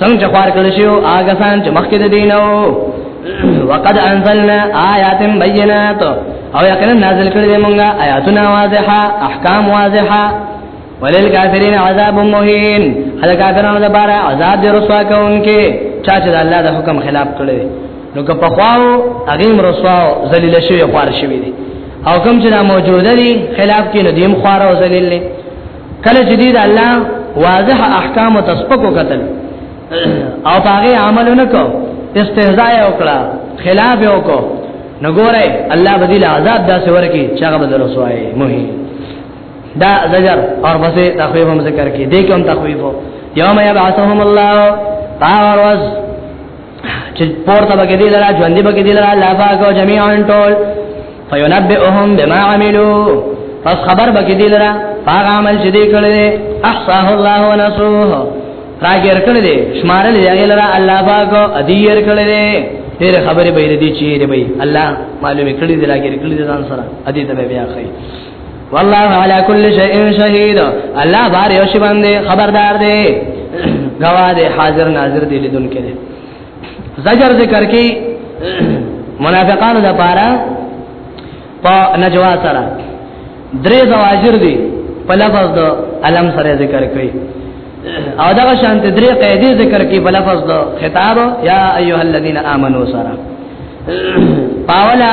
څنګه چې خوار کړی شو هغه سان چې مخکې د دینو وقد انزلنا آیات بینات او یقینا نازل کړی دی مونږه آیاتنا واضحه احکام واضحه وللکافرین عذاب مهین هدا کافرانو لپاره عذاب دی رسوا کوونکې چا چې الله د حکم خلاف کړی نو که په خواو هغه رسوا ذلیل شوی خوار شوی دی او کوم چې موجوده دي خلاف کې ندیم خوار او ذلیل کله چې دې الله واضح احکام تسپکو قتل او باغې عمل نکو استهزاء وکړه خلاف وکړه نو ګوره الله بدیل عذاب داسې ورکی چې هغه بدل وسوای مهي دا زجر اور بسې تخویف هم ذکر کې دې کوم تخویف یوم یبعثهم الله باور وز چې پورته بګې دي لرا ژوند بګې دي لرا لا باغو جميعا ټول فينبئهم بما عملوا پس خبر بګې دي لرا هغه عمل چې دې کړل احصاه الله ونسوه راګر کړل دي شمارل یې لرا الله باغو ادیر کړل دي ډېر خبرې به دې چیرې به الله معلومه کړې دي راګر کړې دي ځان سره ادي ته بیا خي والله على كل شيء شهيد الله بار یو شی باندې خبردار دی گواه دی حاضر ناظر دی لیدون کې دی زجر ذکر کی منافقانو د پاره په نجوا سره درې زواجر دی په لفظ د علم سره ذکر کوي او دا شانت درې قاعده ذکر کوي په لفظ د خطاب یا ایها الذین آمنو سره پاولا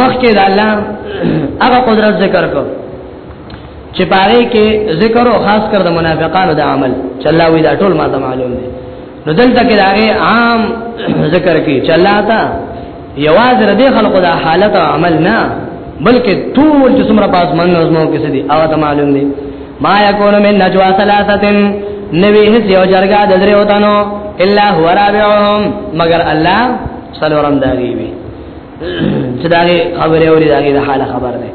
مخکې د الله هغه قدرت ذکر کو چې پاره کې ذکر او خاص کر د منافقانو د عمل چې الله وی دا ټول ما ته معلوم دي نو دلته کې داغه عام ذکر کې چې الله تا یواز رد خلقو دا حالت او عمل نه بلکې ټول چې څومره پاس من نظمو کې سدي هغه ته معلوم دي ما یکون من نجوا ثلاثه نبی هیڅ یو جرګه د درې وتنو الا هو رابعهم مگر الله سلورم داږي وي چې دا خبره اوري دا د حال خبر ده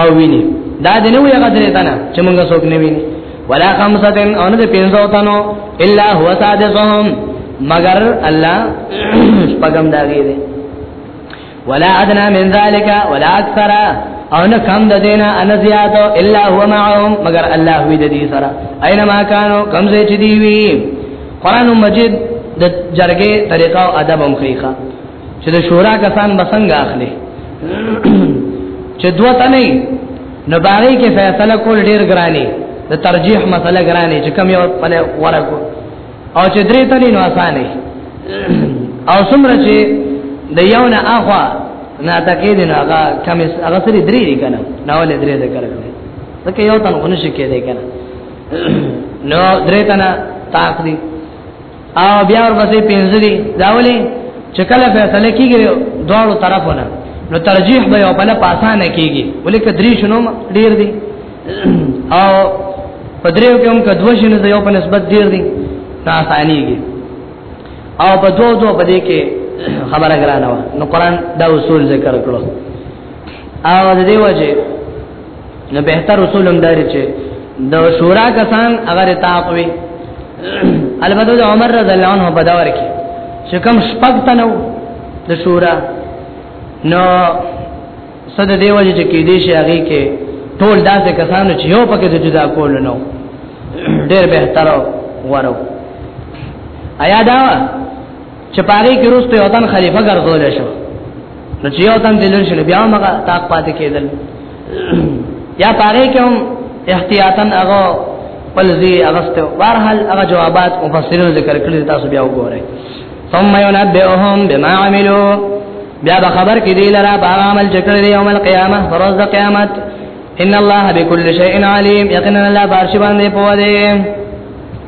او ویني دا د نو یو غدرې تنه چې موږ څوک نه ویني ولا خمسه او نه پینځو تنو الا هو سادسهم مگر الله پغم دا غي ده ولا ادنا من ذلك ولا اكثر او نه کم د دینه ان زیات الا هو معهم مگر الله وی د دې سره اينما کانو کم زې چدی وی قران مجید د جرګه طریقه او ادب هم خيخه چې د شورا کسان بسنګ اخلي چې دوه تنه نو باغې کې فیصله کول ډیر ګرانی د ترجیح مسله ګرانی چې کم یو په ورکو او چې درې تنه نو اسانه او څومره چې د یو نه اخوا نه تکې دي نه هغه کم هغه سری درې دي کنه نو ولې درې ده کړل ځکه یو تن غنښ کې دی کنه نو درې تنه تاخ دي او بیا ورپسې پنځه دي دا ولي چې کله فیصله کیږي دواړو طرفونه نو ترجیح به یو بل پاسانه کیږي ولې کدرې شنو ډیر دي او پدریو کې هم کدو شنو د یو په نسبت ډیر دي دا اسانيږي او په دوه دوه په دې کې خبره ګرانه و نو قران دا اصول ذکر کړو او د دې وجه نو به تر رسول هم داري چې د شورا کسان هغه رتاق وي البته د عمر رضی الله عنه په دور کې چې کوم شپږ تنو د شورا نو صد دیو چې کې دې شي هغه کې ټول داسې کسانو چې یو پکې جدا کول نو ډېر به تر ورو ایا دا چې پاره کې روسته یو تن خلیفہ ګرځول شو نو چې یو تن دلل شو بیا مګه تاق پاتې کېدل یا پاره کې هم احتیاطا هغه پلزی اغسته بهرحال هغه جوابات مفسرین ذکر کړی تاسو بیا وګورئ ثم ينبئهم بما عملوا بیا به خبر کې دی لرا باغ عمل چکر دی یوم القیامه فروز قیامت ان الله بكل شيء عليم یقینا الله بارش باندې پوهه دی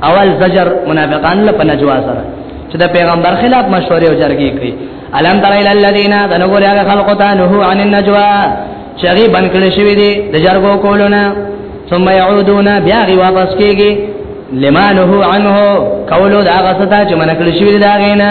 اول زجر منافقان له پنجوا سره چې د پیغمبر خلاف مشورې او جرګې کوي الم تر الى الذين دنغور هغه خلق ته نه عن النجوا چې هغه بن کړی شوی دی د جرګو کولونه ثم يعودون بیا غي واپس کیږي لمانه عنه قولو دا غستا چې من کړی شوی دی دا غینا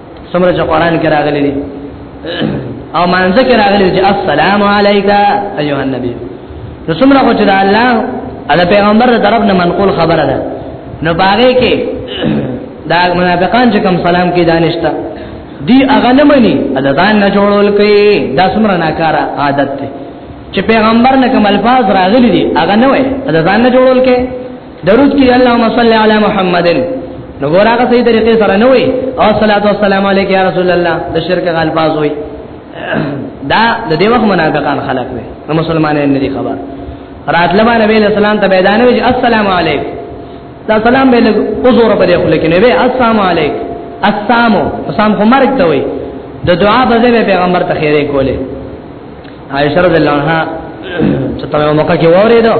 څومره چې قران کې راغلي دي او مانځ کې راغلي چې السلام علیکا ایو النبی نو څومره خو چې الله الله پیغمبر د طرف نه منقول خبره ده نو باغې کې دا منافقان چې کوم سلام کې دانشتا دی هغه نه مني دا ځان نه جوړول کوي دا څومره ناکاره عادت ده چې پیغمبر نه کوم الفاظ راغلي دي هغه نه وای دا ځان نه جوړول کوي درود کې اللهم صل علی محمد نو ګوراګه صحیح طریقې سره نه وي او صلوات و سلام علیک یا رسول الله د شرک غال باز وي دا د دې وخت منافقان خلق وي نو مسلمانان نه دي خبر راتلو نبی له سلام ته پیدا نه وي السلام علیک دا سلام به له حضور په دې خلک نه وي السلام علیک السلام سلام خو مرګ ته وي د دعا بځای پیغمبر ته خیره کوله عائشہ رضی الله عنها چې تاسو مکه کې وریدو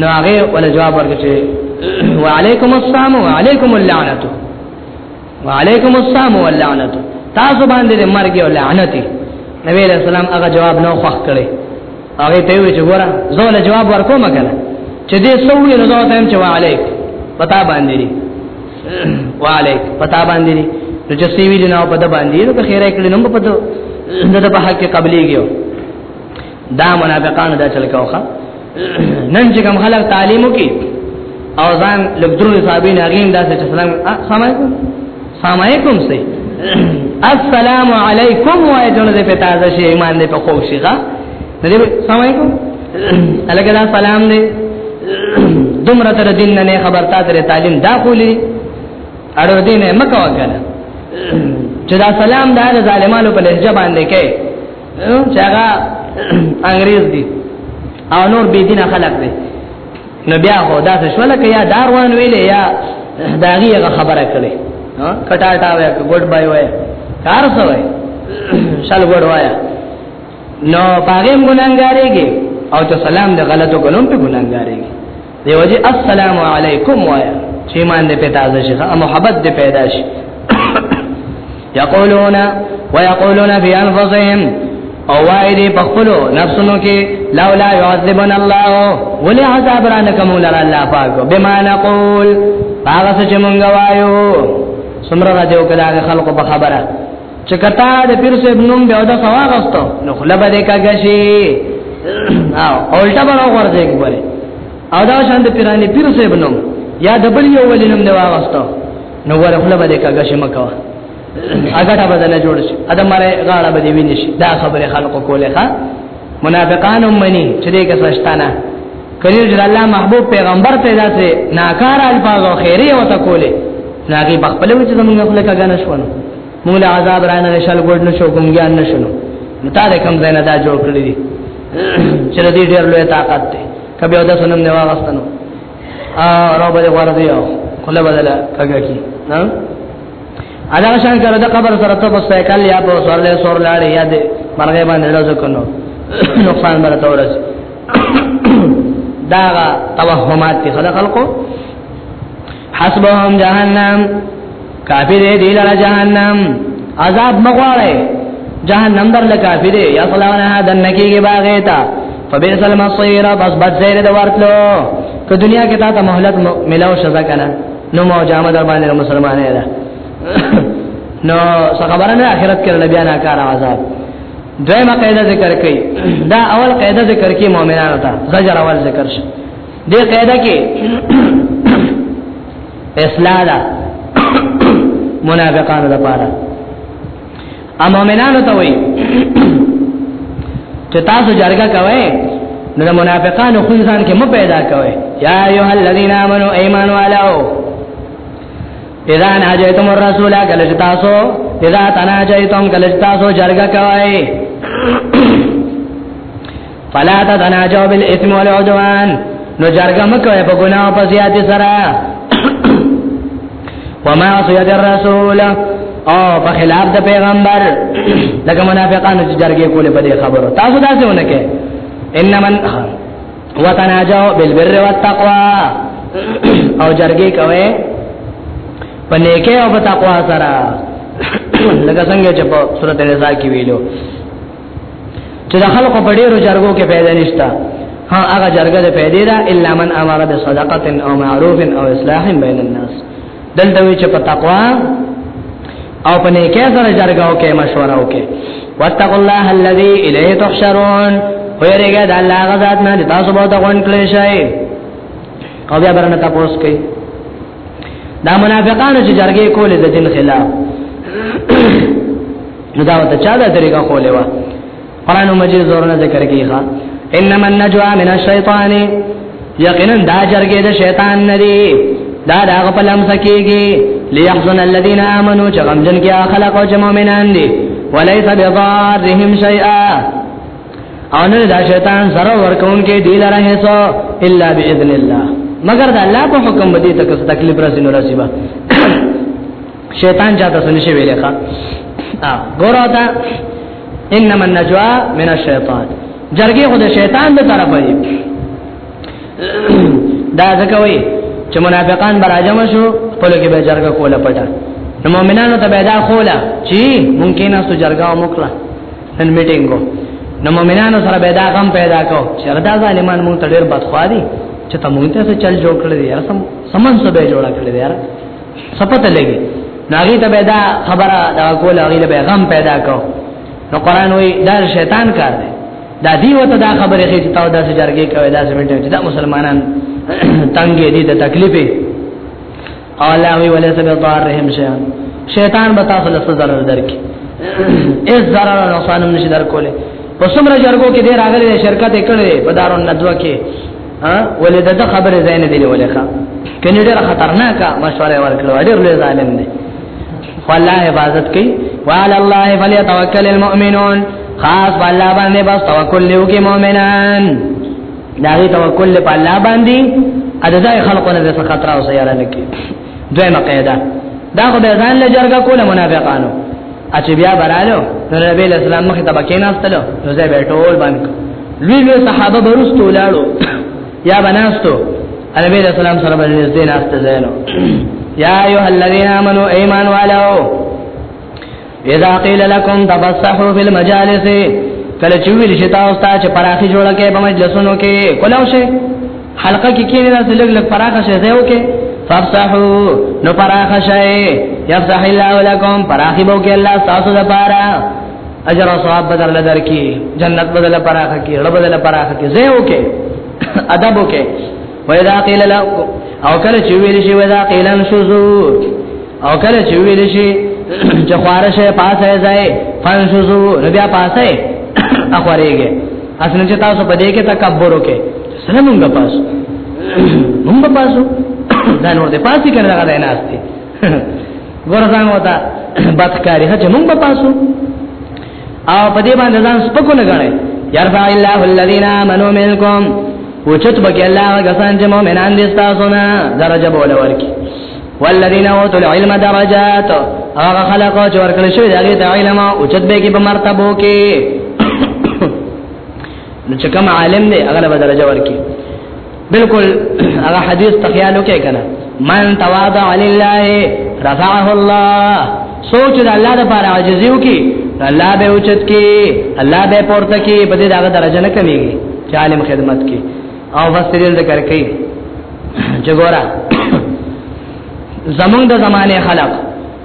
نو هغه ول جواب ورکړي وعليكم السلام وعليكم اللعنه وعليكم السلام واللعنه تاسو باندې د مرګ او لعنت نبی له سلام هغه جواب نو خوښ کړي هغه ته وی چې ګوره زه له جواب ورکوم کنه چې دې سوې نو زه ته هم چې وعليك پتا باندې والک پتا باندې دي نو چې سی ویل نه په د باندې نو په خیره کړي نو په د په حق قبليږي دا منافقان دا چل کاوخه نن چې کوم خلک تعلیمو کې او ځان لګدرو صاحبین هغه دا چې سلام السلام علیکم السلام علیکم سي السلام علیکم وای ته دې په تازه شي ایمان دې په خوښي ښا دې السلام علیکم الګ دا سلام دی دومره تر دین نه خبر تا تر تعلیم دا کولی اړو دین مکه وکړه چې دا سلام دا ظالمانو په لهجه باندې کې چې هغه انګريز دي او نور بي دینه خلک دي نو بیا هو دا څه شول کې یا داروان ویلې یا داغي هغه خبره کړي کټاټا وای ګډ بای وای کار سوې شال ګډ وای نو پاغم ګناګارېږي او چې سلام د غلطو کلم په ګناګارېږي دی وجه السلام علیکم وایا چې ایمان دې په تازه شي او محبت دې پیدا شي یقولون ويقولون في انفسهم او وای دې په خپل نفسونو کې لولا يعذبنا الله ولي عذاب را نکم لرا الله پاک بما نقول هغه څه چې مونږ وایو سمره راځو کله خلکو په خبره چې کتا د پیر صاحب نوم به دا سوا غستو نو خلا به دې کاږي او اولټا به راغورځي کوي او دا شان د پیرانی پیر صاحب نوم یا د بل یو ولې نوم دی واغستو نو ور خلا به دې کاږي مکو اګټه بدل جوړ شي اده مره غاړه به دې ویني شي دا خبره خلکو کوله ښا منافقان منی چې دې کې سشتانه کله چې الله محبوب پیغمبر ته داسې ناکار الفاظ او خیره او تکوله ناګي بخپل وچ زمونږ خپل کګا نشونه موږ له عذاب رانه نشل ګډ نشو ګمګان نشونو متا دې کم زنه دا جوړ کړی دي چې دې ډېر لوی طاقت دی کبه او د سنم نه واغستنو ا رو به غوړه دی او کله بدل کګا کی ها ادا شان کړه د قبر سره ته بس کال یا په سورلې سور لاړې یاد مرغې باندې لږ کنو نقصان برته ورسې دا توهمات دي خلق خلقو حسبهم جهنم کافی دې دی لره جهنم عذاب مغواړي جهنم در لکافی دې یا صلاونه دنکیږي باغې تا فبئس المصير بس بد زیر د ورتلو که دنیا کې تا ته مهلت ملاو شزا کنه نو مو جامه در باندې مسلمانې ده نو څه خبره نه اخرت کې لبیا نه کار عذاب دویمه قاعده ذکر کړي دا اول قاعده ذکر کړي مؤمنانو ته زجر اول ذکر شي دې قاعده کې اصلاح ده منافقانو لپاره ا مؤمنانو ته وایي چې تاسو جرګه کوئ نو د منافقانو خو ځان کې مو پیدا کوئ یا ایه الذین آمنو ایمان والو اذا ناجیتم الرسول کله چې تاسو اذا تناجیتم کله چې تاسو جرګه کوي فلا تناجوا بالاثم والعدوان نو جرګه مکوئ په ګناه په زیاتې سره وما سيد الرسول او په خلاف د پیغمبر لکه منافقانو چې جرګې کولې په دې خبرو تاسو داسې ونه کې انما وتناجوا بالبر والتقوى او جرګې کوي په نیکه او په تقوا سره لکه څنګه چې په سورته نساء کې ویلو چې د خلکو په ډیرو جرګو کې پیدا نشتا ها هغه جرګه ده پیدا ده الا من امر بصدقه او معروف او اصلاح بین الناس دلته وی چې په تقوا او په نیکه سره جرګه او کې مشوره او کې واتقوا الله الذي الیه تحشرون ویریګه د الله غزاد نه تاسو به د غون کړی شئ او بیا برنه تاسو کوي دا منافقانو چې جرګه کولې د دین خلاف نو دا ته چا دا طریقه کولې و قرآن مجید زورنا ذکر کی خوا انما النجوى من الشیطان یقینا دا جرګه د شیطان نه دی دا دا په لمس کیږي ليحزن الذين امنوا چې غمجن کې خلق او چې مؤمنان دي وليس بضارهم شيئا او نه دا شیطان سره ورکون کې دی لره هيڅو الا باذن الله مگر دا الله په حکم باندې تکلیف رسینو رسیبه شیطان چاته سن شي ویلې ښا ګورو تا انما النجوا من الشیطان جرګه خو د شیطان د طرفه دی دا ځکه وایي چې منافقان براجم شو په لګي به جرګه کوله پټه نو مؤمنانو ته پیدا خوله چې ممکن است جرګه وکړه نن میټینګو نو مؤمنانو سره پیدا غم پیدا کو چې ردا ظالمان مونږ ته ډېر بدخوا دي چې ته مونږ ته چل جوړ کړل دي سم سمن سبه جوړ کړل دي یار سپته لګي ناغي ته پیدا خبره دا کول هغه له غم پیدا کو نو قران وی دا شیطان کار دی دا دی وته دا خبره خې چې تاسو داسې جرګې کوي داسې منټه چې دا مسلمانان تنګې دي د تکلیفې او الله وی ولې سبب ضارهم شیان شیطان به تاسو له ضرر درکې اس ضرر او نقصان نشي درکولې په څومره جرګو کې ډیر راغلي شرکت کړي په دارون ندوه کې ها ولې دا خبره زین دی ولې ښا کني ډېر خطرناکه مشوره ورکړو ډېر لوی ظالم دی والله عبادت کوي وعلى الله فليتوكل المؤمنون خاص والله باندې بس توکل یو کې مؤمنان دا غي توکل په الله باندې اجزای خلقونه د خطر او سیاره لکه دویمه قاعده دا خو به ځان له جرګه کوله منافقانو اچ بیا برالو نبی له سلام مخ ته بکې ناستلو نو زه به ټول باندې لوی لوی صحابه برستو لاړو یا بناستو نبی له سلام سره باندې دې ناست زینو یا ایه الذین آمنو ایمان والو اذا قیل لكم تفسحوا في المجالس کله چې ویل شي تاسو ته چې پراخي جوړه کې په مجلسونو کې کولو شي حلقه کې کېنه داسې لګ لګ پراخه شې ځای وکې فصحو نو پراخه شې یفصح الله لكم پراخي بو کې الله تاسو د پاره اجر او ثواب بدل لدر کې جنت بدل پراخه کې رب بدل پراخه کې ځای وکې ادب وکې وإذا قيل له او کله چې ویل شي وإذا قيل انشزو او کله چې ویل شي چې خارشه پاسه ځای فانشزو بیا پاسه اخوريږي اسنه چې تاسو په دې کې تکبر وکې سره مونږ پاسو مونږ پاسو دا نور دې پاسې کړه دا نه ناشته ورځان وتا بدکاری هڅه مونږ پاسو او په دې باندې ځان سپکو نه غړې يرفع الله الذين امنوا منكم وچت بکی الله غسان چې مؤمنان دي تاسو نه درجه بوله ورکی والذین اوتوا العلم درجات هغه خلقو چې ورکړل شوی دغه علم او چت به کې په مرتبه کې نو چې کوم عالم دی هغه له درجه ورکی بالکل هغه حدیث تخیل وکړي کنه من تواضع لله رفعه الله سوچ د الله د پاره عاجزي وکي الله به اوچت کی الله به پورته کی په دې دغه درجه نه کمیږي چې عالم خدمت کی او فسرل ذکر کوي جګورا زمونږ د زمانه خلق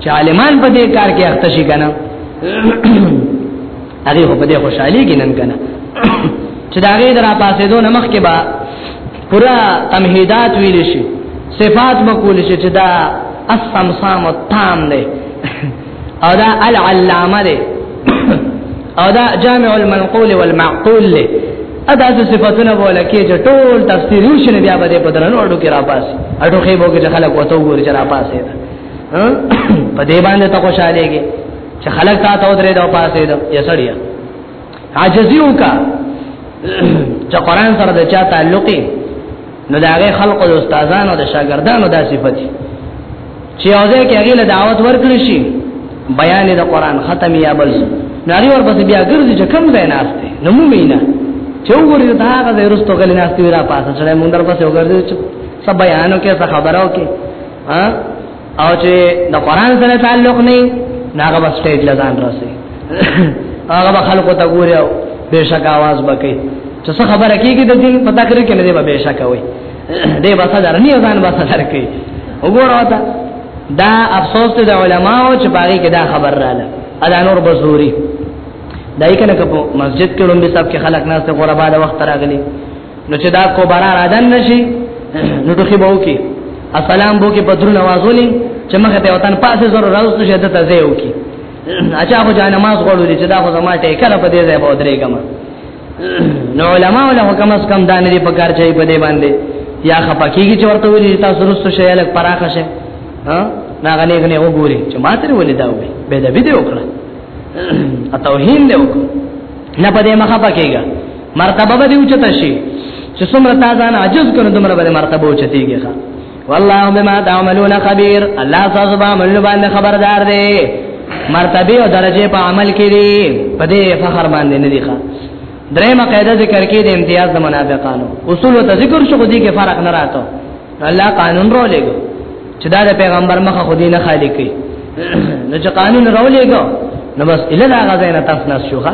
چې عالمان په دې کار کې اخته شي کنه هغه په دې خوشحالي کې نن کنه چې دا غي درا پاسې دوه مخ کې با پورا تمهیدات ویل شي صفات مقول شي چې دا السمسام التام دی او دا العلامه دی او دا جامع المنقول والمعقول دی ادا د صفاتونه بوله کې چې ټول تفسیر یې شنه بیا به په درنو اډو کې را پاس اډو کې بوګه خلک وته وګوري چې را پاسې په دې باندې ته خوشالېږي چې خلک تا ته درې دا پاسې دا یسړیا عاجزی وکا چې قران سره د چا تعلق نو دا هغه خلق او استادانو او شاګردانو د صفات چې اوځه کې هغه له دعوت ورکړي شي بیان د قران ختم یا بل ناری ور پسې بیا ګرځي چې کم ځای ناشته نو مو مینا چې وګوري دا هغه د رستو غل ناشته را پاسه چې مونږ در پسې وګرځي چې سب بیانو کې څه خبرو کې او چې د قران سره تعلق نه ناغه بس سټیج لزان راسي هغه به خلکو ته ګوري او بهشک आवाज بکې چې څه خبره کیږي د دین په تقریر کې نه دی بهشک وي دې بس درنی ځان بس درکې وګوره تا دا افسوس ته د علماو چې باغی کې دا خبر رااله ادا نور بزوري دای کنه کپو مسجد کې لومبي صاحب کې خلک ناس ته غربا د وخت راغلي نو چې دا کوبرا را دن نشي نو ټوخي به وکي السلام بو کې بدرو نوازولې چې مخه ته وطن پاسه زور راوستو شه دته ځای وکي اچھا خو جان نماز غوړولې چې دا خو زما ټیکره په دې ځای باندې درېګم نو علماء له حکم اس کم دانه دی پکار چي په دې باندې یا خپکیږي چې ورته ویلي تاسو رسو شي الک پراخه شي ها ناغه نه غنه وګوري چې ماتره ولې دا وي به دا ویډیو کړه ا توهین له وکړه نه په دې مخه پکېږي مرتبه به دې اوچته شي چې څومره تازه نه عجز کړو دومره به مرتبه اوچتيږي ښا والله بما تعملون خبير الله تاسو به عمل باندې خبردار دی مرتبه او درجه په عمل کې دی په دې فخر باندې نه دی ښا درېمه قاعده ذکر کې د امتیاز د منافقانو اصول او ذکر شو دي کې فرق نه راته الله قانون رو لګو چې دا د پیغمبر مخه خو دې نه خالی کوي نو چې قانون رو لګو نو بس اله دا غزا نه تاسو ناس شوخه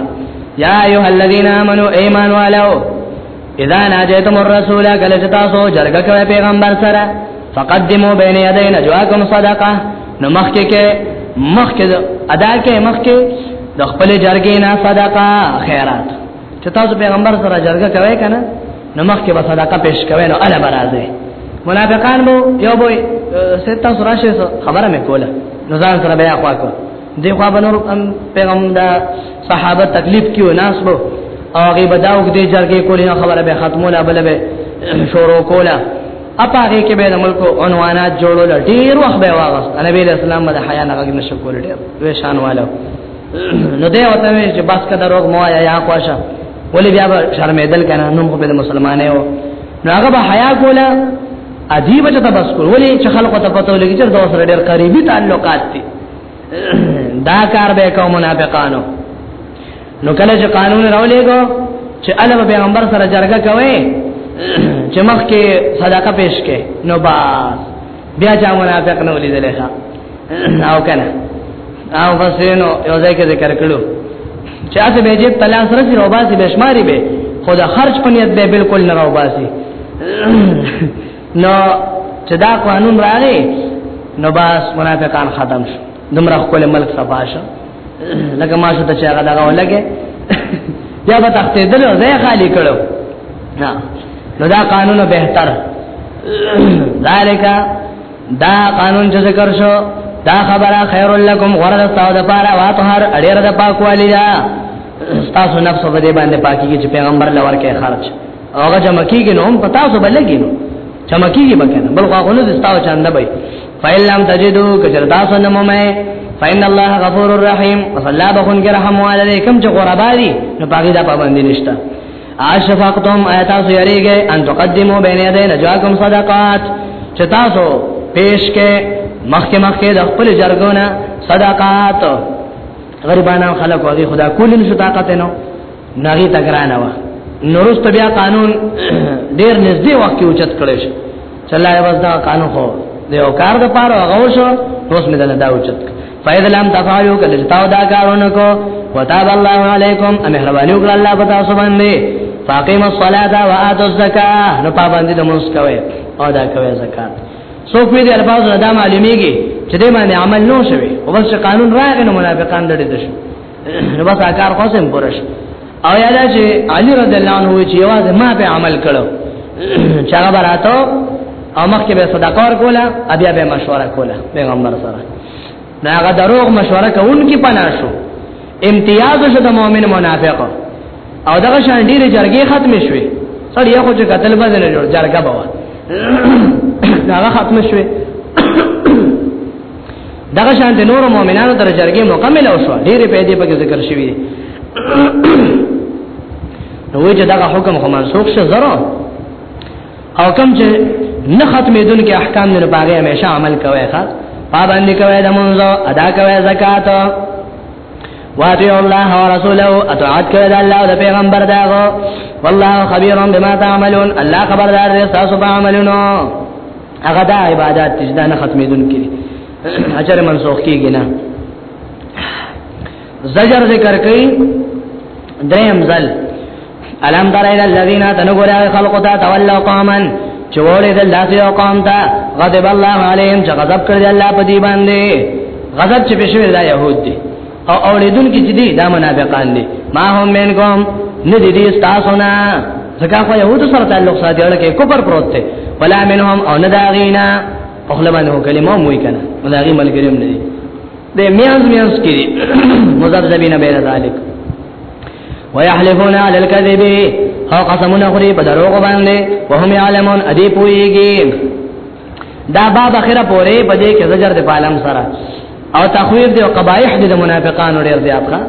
یا ایه الذین آمنو ایمان والو اذا ناجیتم الرسول کله چې تاسو جرګه کوي پیغمبر سره فقدموا بین یدی نجواکم صدقه نو مخکې کې مخکې ادا کې مخکې د خپل جرګې نه صدقه خیرات چې تاسو پیغمبر سره جرګه کوي کنه نو مخکې به صدقه پیش کوي نو الا برازه منافقان بو یو بو ستا سره شي خبره مې کوله نو ځان سره بیا خوا کو دی خو به نور پیغمبر دا صحابه تکلیف کیو ناس بو او هغه بداو کې جرګه کولې خبره به ختموله بل به شروع کوله اپاګه کې به د ملکو عنوانات جوړول ډیر وخت به واغست نبی اسلام د حیا نه غږ نشو کول ډیر وې شان والو نو دی وته وی چې بس کده روغ مو یا یا خوښه ولې بیا به شرمېدل کنه نو خو به مسلمانې و نو هغه به حیا کوله عجیب چې تبس کول ولې چې خلکو ته پته ولګي چې دوه سره ډېر قریبي تعلقات دي دا کار به کوم منافقانو نو کله چې قانون راولېګو چې الله پیغمبر سره جرګه کوي چې مخکې صدقه پیش کړي نو بس بیا چا منافق نه ولیدل ښا او کنه او فسینو یو ځای کې ذکر کړو چې اته به جیب تلا سره چې روباسي بشماري به خو د خرج په نیت به بالکل نه روباسي نو چې دا قانون راغی نو باس منافقان ختم شو دمر خپل ملک صفاشه لکه ما شته چې هغه دغه ولګي یا به تختې دلو زه خالی کړو نه نو دا قانون بهتر ذالک دا قانون چې ذکر شو دا خبره خیر لکم غرض تاسو د پاره واطهر اړیر د پاکوالی دا تاسو نفس په دې باندې پاکیږي چې پیغمبر لور کې خرج اوګه جمع کیږي نو هم پتا سو بلګي نو چمکیږي به کنه بل خو نه دستاو چاند به فإن لم تجدوا کجردا سنممه فإن الله غفور الرحيم وصلى بخون کې رحم علیکم چې قربا دي نو باقي دا پابندی نشته اشفقتم ایت سو یریږي ان تقدمو بین یدی نجواکم صدقات چې تاسو پیش کې مخکې مخکې د خپل جرګونه صدقات غریبانو خلکو هغه خدا کولین شو طاقت نه نغی تګرانه و نورست بیا قانون ډیر نږدې وخت کې اوچت کړی شو چې الله یې بس دا قانون خو د یو کار د پاره هغه وشو اوس مې دلته دا اوچت فاید لم تفعلوا کله چې تاسو دا کارونه کو وتاب الله علیکم ام مهرباني وکړه الله په تاسو باندې فاقیم الصلاة و آتو الزکاة نو پابندی دا منس کوئے او دا کوئے زکاة سوک پی دی الفاظ دا معلومی گی چه دی معنی عمل نو شوی و بس چه قانون راگی نو منافقان دڑی دشو نو بس کار قسم پرش او یادا چې علی رضی الله عنه چې یوازې ما په عمل کړو چې هغه براتو او مخکې به صدقه ورکوله بیا به مشوره کوله پیغمبر سره دا هغه دروغ مشوره کوونکی پنا شو امتیاز شو د مؤمن منافق او دغه شان ډیره جرګې ختم شوې سړی یو چې قتل بدل جوړ جرګه بوا هغه ختم شوې دغه شان د نور مؤمنانو تر جرګې مکمل او شو ډېرې پیدا پکې ذکر شوی دی نو وی چې دغه حکم خو منسوخ شه زرو او کم چې نه ختمې دن کې احکام نه باغې همیشه عمل کوي ښا پابند کوي د مونږ ادا کوي زکات واتیو الله ورسوله اطاعت کوي د الله او د پیغمبر داغو والله خبير بما تعملون الله خبردار دی تاسو په عملونو هغه دا عبادت چې دا نه ختمېدون کړي اجر منسوخ کیږي نه زجر ذکر کوي دریم ځل الم تر الى الذين تنغرا خلق تا تولوا قوما چوره دل داسې قوم تا غضب الله عليهم چې غضب کړی الله په دې باندې غضب چې پښوی دا يهود دي او اوریدون کې چې دي دا منافقان دي ما هم منکم نه دي دي تاسو نه ځکه خو يهودو سره تعلق ساتي اړه کې کوپر پروت دی ولا منهم او نه داغینا په خپل باندې کلمه مو یې کنه مداغي ملګریم نه دي د میاز میاز کې مذبذبین بیر ذالک ويحلفون على الكذب او قسمونه خوري په دروغ باندې وهم يعلمون ادي پويږي دا باب اخره پورې په دې کې زجر دی پالم سره او تخویف دی او قبایح دی د منافقانو ډیر زیات ښه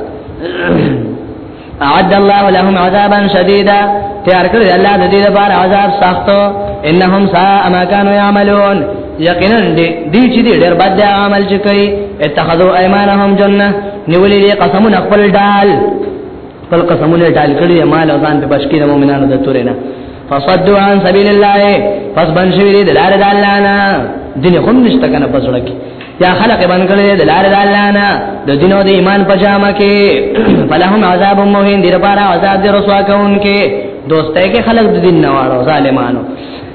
اعد الله لهم عذابا شديدا تیار کړی الله د دې لپاره عذاب سخت انهم ساء ما كانوا يعملون یقینا دې چې دې ډېر بد عمل چې کوي اتخذوا ايمانهم جننه نیولې قسمونه خپل ډال خپل قسمونه ټال کړی مال او ځان په بشکی د مؤمنانو د تورې نه فصدوا عن سبيل الله پس بن شوی دی لار د الله نه دین هم نشته کنه پس ورکی یا خلق بن کړی دی لار د الله نه د دین او د ایمان پجامه کې فلهم عذاب مهین دی لپاره عذاب دی رسوا کون کې دوستای کې خلق د دین نه واړو ظالمانو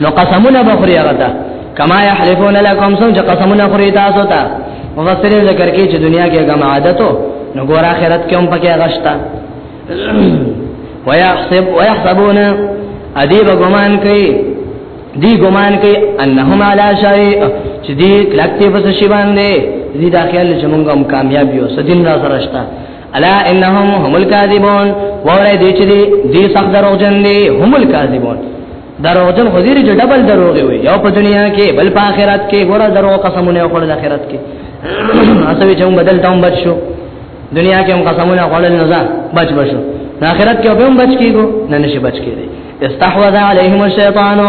نو قسمونه بخوري هغه ته کما يحلفون لكم سوچ قسمونه خوري تاسو ته مفسر ذکر کوي چې دنیا کې هغه عادتو نو ګور اخرت کې هم پکې غشتا ويحسب ويحسبون ادي بګمان کوي دی ګمان کوي انهم علی شیء چې دی کلکته پس شی باندې دی دا خیال چې موږ هم کامیاب یو سدین را سره شته الا انهم هم الكاذبون وره دې چې دې سخت دروغجن دي هم الكاذبون دروغجن خو دې چې ډبل دروغي وي یو په دنیا کې بل په آخرت کې ګوره درو قسمونه خورل آخرت کې اسوي چې موږ بدل تاوم بچو دنیا کې هم قسمونه خورل نه ځه بچ بچو آخرت کې به هم بچ کیږو نه نشي بچ کیږي استحوذ عليهم الشیطان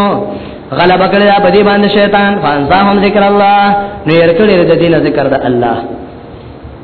غلبه کړی دا بدی باندې شیطان فانزاهم ذکر الله نو ير کړی د دین ذکر د الله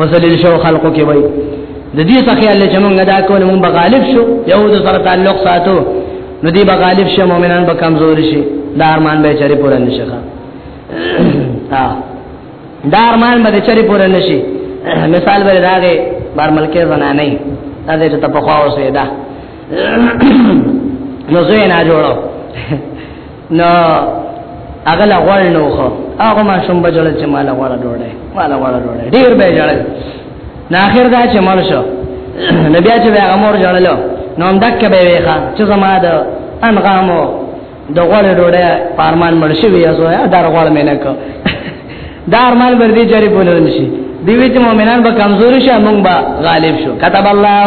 وسلیل شو خلقو کې وای د دې څخه الله چې مونږ دا کول مونږ به غالب شو یو د سره تعلق ساتو نو دی به غالب شي مؤمنان به کمزور شي دا ارمان به چری پوره نشي ها دا ارمان به چری پوره نشي مثال به راغې بار ملکه زنا نه دا دې ته په خوا اوسه دا نو زه نه جوړو نو هغه لا غوړ نو خو هغه ما شوم بجړل چې مال غوړ ډوړې مال غوړ ډوړې ډیر به جړل نه اخر دا چې مړ شو نبي چې هغه مور جړل نو هم دک به ویخه چې زما د انغامو د غوړ ډوړې پارمان مړ شي وي زو یا دار غوړ مې نه کو دار مال بر دي جری بولون شي دیوی چې مؤمنان به کمزوري شي موږ به غالب شو كتب الله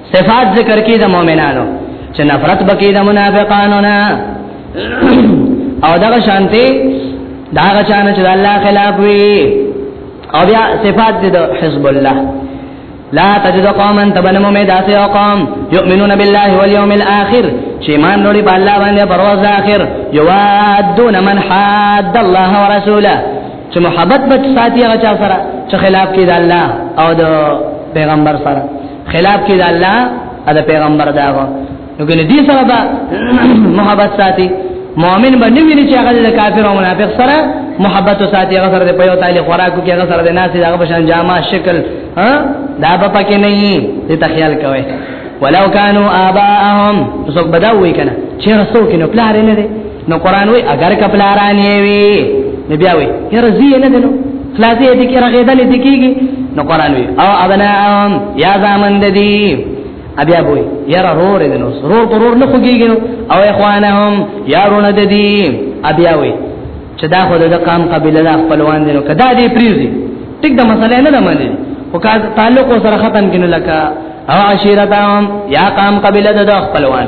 صفات ذکر کی د مؤمنانو چې نفرت بکی د منافقانو نه او دغه شانتی دا غچان چې الله خلاف وي او بیا صفات د حزب الله لا تجد قوما تبنمو می داسې او قوم یؤمنون بالله والیوم الاخر چې ایمان لري په الله باندې پر ورځ اخر یوادون من حد الله ورسوله چې محبت بچ ساتي هغه چا سره چې خلاف کې د الله او د پیغمبر سره خلاف کې د الله او د پیغمبر داغه نو ګنې دې سره به محبت ساتي مؤمن به نه ویني چې هغه د کافر او منافق سره محبت ساتي هغه سره په یو تعالی خوراکو کې هغه سره د ناس دغه بشان جامه شکل ها دا به پکې نه وي دې تخیل کوي ولو كانوا آباءهم سوک بداوی کنه چه رسو کنه پلار نه دی نو قران وی اگر کپلاران یې وی نو بیا وی یره زی نه دنو خلاصې دې کې رغېدل دې کېږي نو قران وی او ابنا یا زامن دې ابیا بوي یره رور دې نو رور رور نه خوږيږي او اخوانهم یارون دې ابیا وی چې دا خو د قام قبيله د خپلوان دي نو کدا دې پریزي ټیک دا مسله نه ده مانی او کا تعلق سره ختم کینو لکه او عشیرتهم یا قام قبيله د خپلوان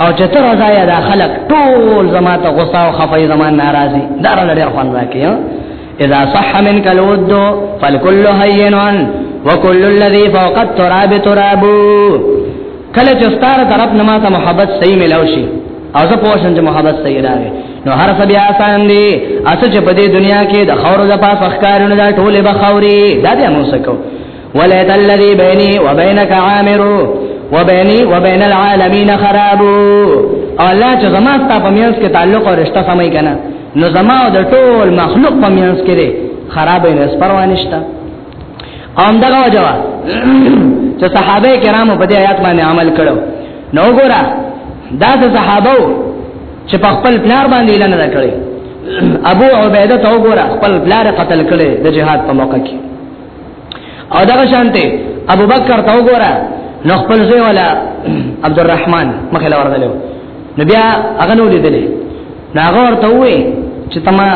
او چې تر ځای دا خلک ټول زما ته غوسه او خفای زما ناراضي دا را لري خوان راکې اذا صح منك الود فالكل هين وكل الذي فوق التراب تراب کله چې ستاره طرف نه ماته محبت صحیح ملو شي او زه پوښتنه چې محبت صحیح راغی نو هر څه بیا آسان دي اسه چې په دې دنیا کې د خورو د پاس اخکارونه دا ټوله بخوري دا دې موږ سکو وليت الذي بيني وبينك عامر وبيني وبين العالمين خراب او الله چې زما ستاسو په میانس کې تعلق او رشتہ سمای کنه نو زما او د ټول مخلوق په میانس کې دی خراب نه سپروانشتا قوم دغه وجوا چې صحابه کرامو په دې آیات باندې عمل کړو نو ګورا دا صحابه چې په خپل پلار باندې اعلان نه کړی ابو عبیده تو ګورا خپل پلار قتل کړي د جهاد په موقع کې او دا شانته ابو بکر ته وګوره نو خپل ځای ولا عبد الرحمن مخه لور غلو نو بیا هغه نو لیدلې ناغه ورته وې چې تما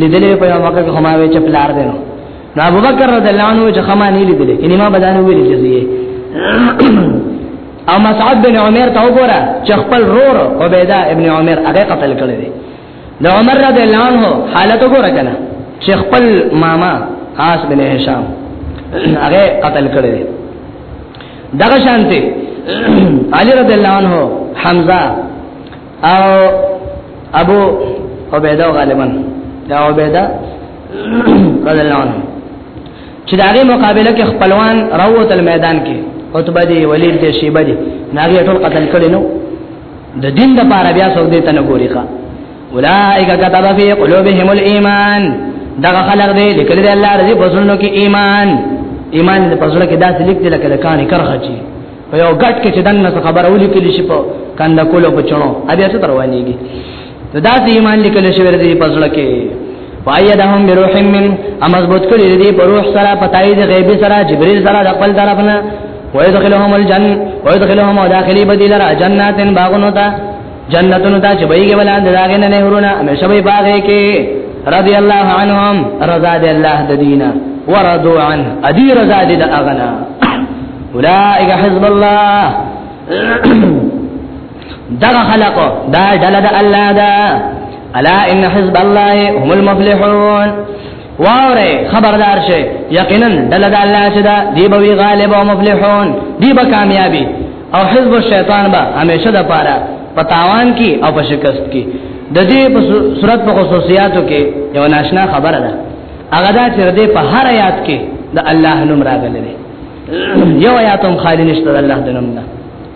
لیدلې په یو وخت کې خما وې چې پلار دی نو نو ابو بکر رضی الله عنه چې خما نه لیدلې ان ما بدانه وې جزیه او مسعود بن عمر ته وګوره چې خپل رور عبیده ابن عمر هغه قتل کړی دی د عمر رضی الله عنه حالت وګوره کنه چې خپل ماما عاص بن هشام هغه قتل کړی دی دغه شانته علی رضی الله عنه حمزه او ابو عبیده غالبا دا عبیده رضی الله عنه چې داغه مقابله کې خپلوان راووتل میدان کې عتبه دی ولید دی شیبه دی ناغي ټول قتل کړي نو د دین د پاره بیا څوک دې ته نه ګوري ښا اولائک كتب فی قلوبهم الايمان دا خلق دې لیکل دې الله رضی پسونو کې ایمان ایمان دې پسونو کې داسې لیکل لکه لکانې کرخه چی په یو غټ کې چې دنه خبر اولی کې لشي په کاند کولو بچو ا دې څه تروانیږي نو دا چې ایمان لیکل شوی دی په ځړه کې فایدهم بروح من امزبوت کړي دي په روح سره پتاي دي غیب سره جبريل سره د خپل طرفنا ويدخلهم الجن ويدخلهم داخلي بديل را جنات باغونو تا جنتونو تا چې بيګه بلان داګه نه نهرونه همیشه به باغه کې رضي الله عنهم رضا دي الله د دینه ورضوا عنه ادي رضا دي د اغنا اولئک حزب الله دغه خلق دا ډله د الله دا الا ان حزب الله هم المفلحون واره خبردار شي یقینا ډله د الله چې دا دی به غالب او مفلحون دی به کامیابی او حزب الشیطان به همیشه د پاره پتاوان کی او په شکست کی د دې په صورت په خصوصیاتو کې یو ناشنا خبره ده هغه دا چې دې په هر آیات کې د الله نوم راغلی دی یو آیاتم خالی نشته الله د نوم نه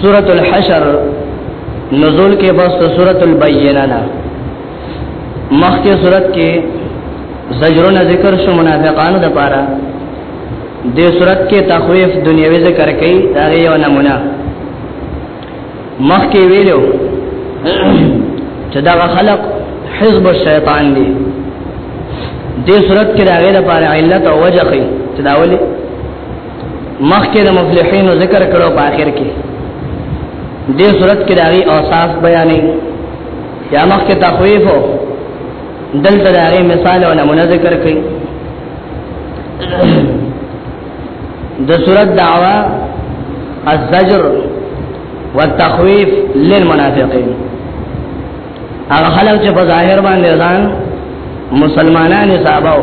سورۃ الحشر نزول کې بس سورۃ البینہ نه مخکې سورۃ کې زجرونه ذکر شو منافقانو د پاره د سورۃ کې تخویف دنیوي ذکر کړي دا یو نمونه مخکې ویلو چې دا خلق حزب الشیطان دی دې صورت کې دا غیر لپاره علت او وجه کوي چې دا ولې مخکې د مفلحینو ذکر کړو په آخر کې دې صورت کې داغي اوصاف بیانې یا مخکې تخویف دلته داغي مثال او نمونه ذکر کړي د صورت دعوا الزجر والتخويف للمنافقين هغه خلک چې په ظاهر باندې ځان مسلمانان حسابو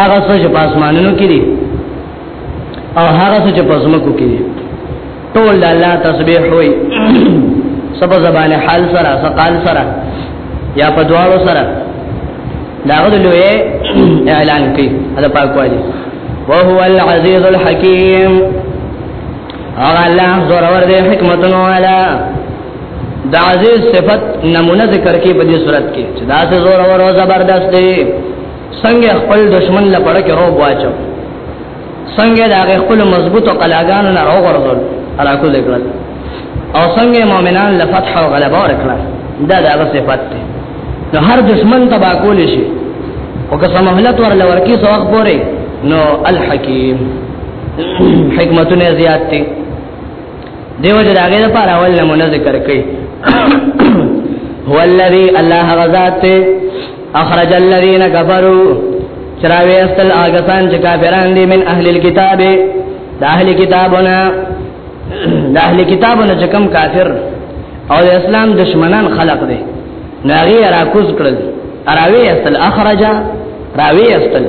هغه څه چې پاسمانونو کې دي او هغه څه چې پسمکو کې دي ټول د الله تسبیح وي سبا زبانه حال سره سقال سره یا په دواړو سره داغه د لوی اعلان کوي دا پاک واجی وهو العزیز الحکیم او الله زور ور دې حکمتونو والا د عزیز صفت نمونه ذکر کې په دې صورت کې چې دا زور ور او زبردست دی څنګه خپل دشمن لپاره کې روب واچو څنګه دا خپل مضبوطو قلاګانو نه راغورځول راکو ذکر او څنګه مؤمنان لفتح او غلبه ورکړه دا دا صفات دي نو هر دشمن تبا کول شي او که سمهلت ور لور کې سوق پوري نو الحکیم حکمتونه زیات دي دیو چې داګه د پاره اول نمونه ذکر کړي هو الذی الله غزاد اخرج الذين كفروا چراوی استل آگسان چې کافران دي من اهل الكتاب دا اهل کتابونه دا اهل کتابونه چې کم کافر او د اسلام دشمنان خلق دي ناغي را کوز کړل راوی استل اخرج راوی استل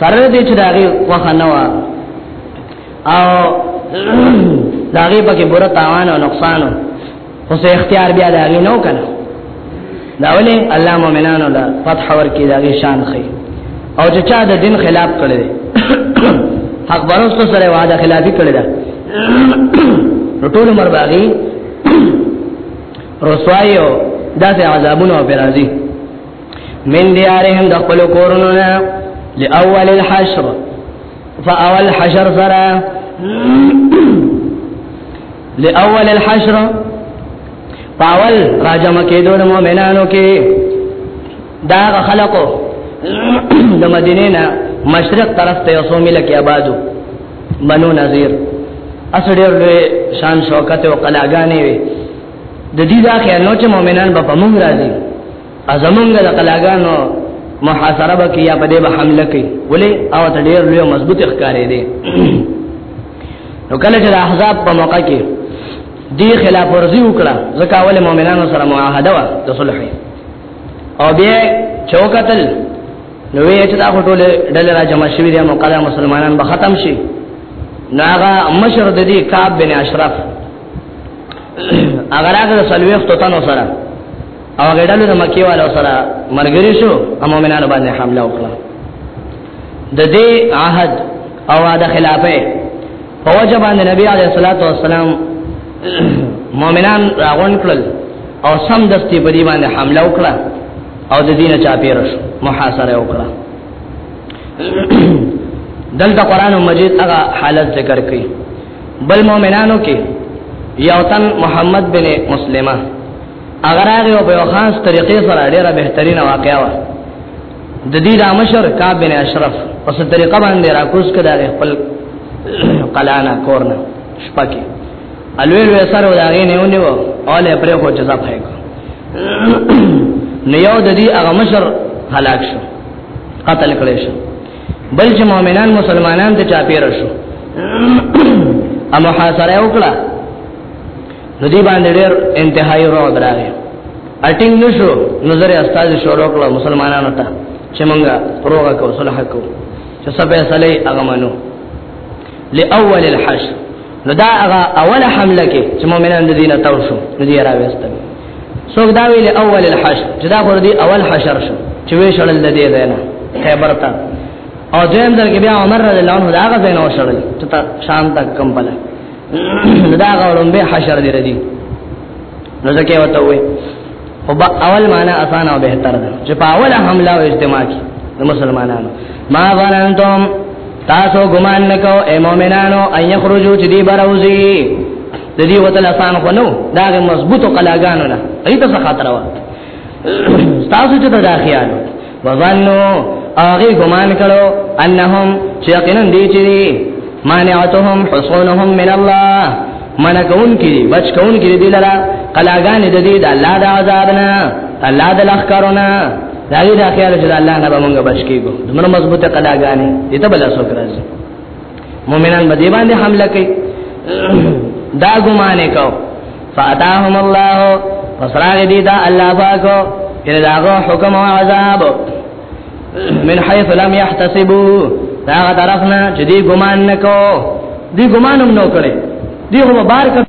سره دې چې داغي وخه نه و او داغي پکې بره تاوان او نقصان خو سه اختیار بیا دا غي نو کنه دا ولې الله مؤمنانو لا فتح ورکی دا غي شان خي او چې چا د دین خلاف کړی حق برسو سره وعده خلافی کړی دا ټول عمر باغی رسوای او داسې عذابونه او برازي من دیارهم د خپل کورونو نه لاول الحشر فاول حشر سره لاول الحشر پاول راجم کېدو د مؤمنانو کې دا خلقو د مدینې نه مشرق طرف ته اوسو مل کې آبادو بنو نذیر اسړیر له شان شوکت او قلاګانې وي د دې ځکه نو چې مؤمنان به په موږ راځي ازمنګ د قلاګانو محاصره وکي یا په دې به حمله کوي ولې او ته ډېر لوی مضبوط ښکارې دي نو کله چې احزاب په موقع کې دی خلاف ورزي وکړه ځکه اول مؤمنانو سره معاهده وا د صلح او بیا چوکتل نو وی چې دا ټول ډل را جمع شوی دی موقع مسلمانان به ختم شي ناغا مشر د دې کعب بن اشرف اگر هغه سلويخ تو تنو سره او هغه ډلو د مکی والو سره مرګري شو او مؤمنانو باندې حمله وکړه د دې عهد او د خلافه په وجه باندې نبی عليه الصلاه والسلام مؤمنان راغون کړل او سم دستي په دې باندې حمله وکړه او د دینه چا پیر شو محاصره وکړه دلته قران مجید هغه حالت ذکر کړي بل مؤمنانو کې یو تن محمد بن مسلمه اگر هغه په یو خاص طریقې سره ډیره بهترینه واقعا و د دې د مشر کعب بن اشرف په څه طریقه باندې راکوس کړه خپل قلانا کورنه شپکه الوی لوی سره دا غي نه ونیو اوله پرې خو جزا پای کو نو یو د دې هغه مشر هلاک شو قتل کړي شو بل چې مؤمنان مسلمانان ته چاپیر شو امو حاصله وکړه نو دی باندې ډېر انتهایی رعب راغی اټینګ نشو نظر استاد شروع کړ مسلمانانو ته چې مونږه پروګه کو صلح کو چې سبه صلی هغه منو لاول الحشر نو دا هغه اوله حمله کې چې مؤمنان د دینه تاو شو نو دی راوستل څوک دا ویل اول الحشر چې دا خور دی اول حشر شو چې وی شړل د دې دینه خیبر ته او دویم ځل کې بیا عمر رضی الله عنه دا هغه دینه وشړل چې تا شام تک کمبله دا غوړم به حشر دی ردی نو ځکه وته وې او با اول معنا آسان او بهتر ده چې په اوله حمله او اجتماع کې د مسلمانانو ما ورانتم تاسو ګمان نکو اے مؤمنانو ان یخرجوا چې دی بروزی د دې وته آسان خو نو دا مضبوط قلاګانو نه ایته څه خطر وه تاسو چې دا خیال وظنوا هغه ګمان کړو انهم چې یقینا دي چې مانعتهم حصونهم من الله من کون کی بچ کون کی دی لرا قلاغان د دې د الله د عذاب نه الله د لخ کرونا دا دې د خیال چې الله نه به مونږ بچ کیږو دمر مضبوطه قلاغان دې ته بل اسو کراځي مؤمنان به دی باندې حمله کوي دا ګمانه کو فاتاهم الله فسراغ دی دا الله پاکو ان داغو حکم او عذاب من حيث لم يحتسبوا دا طرفنا چې دی ګمان نکو دی ګمانم نو کړي دی هو مبارک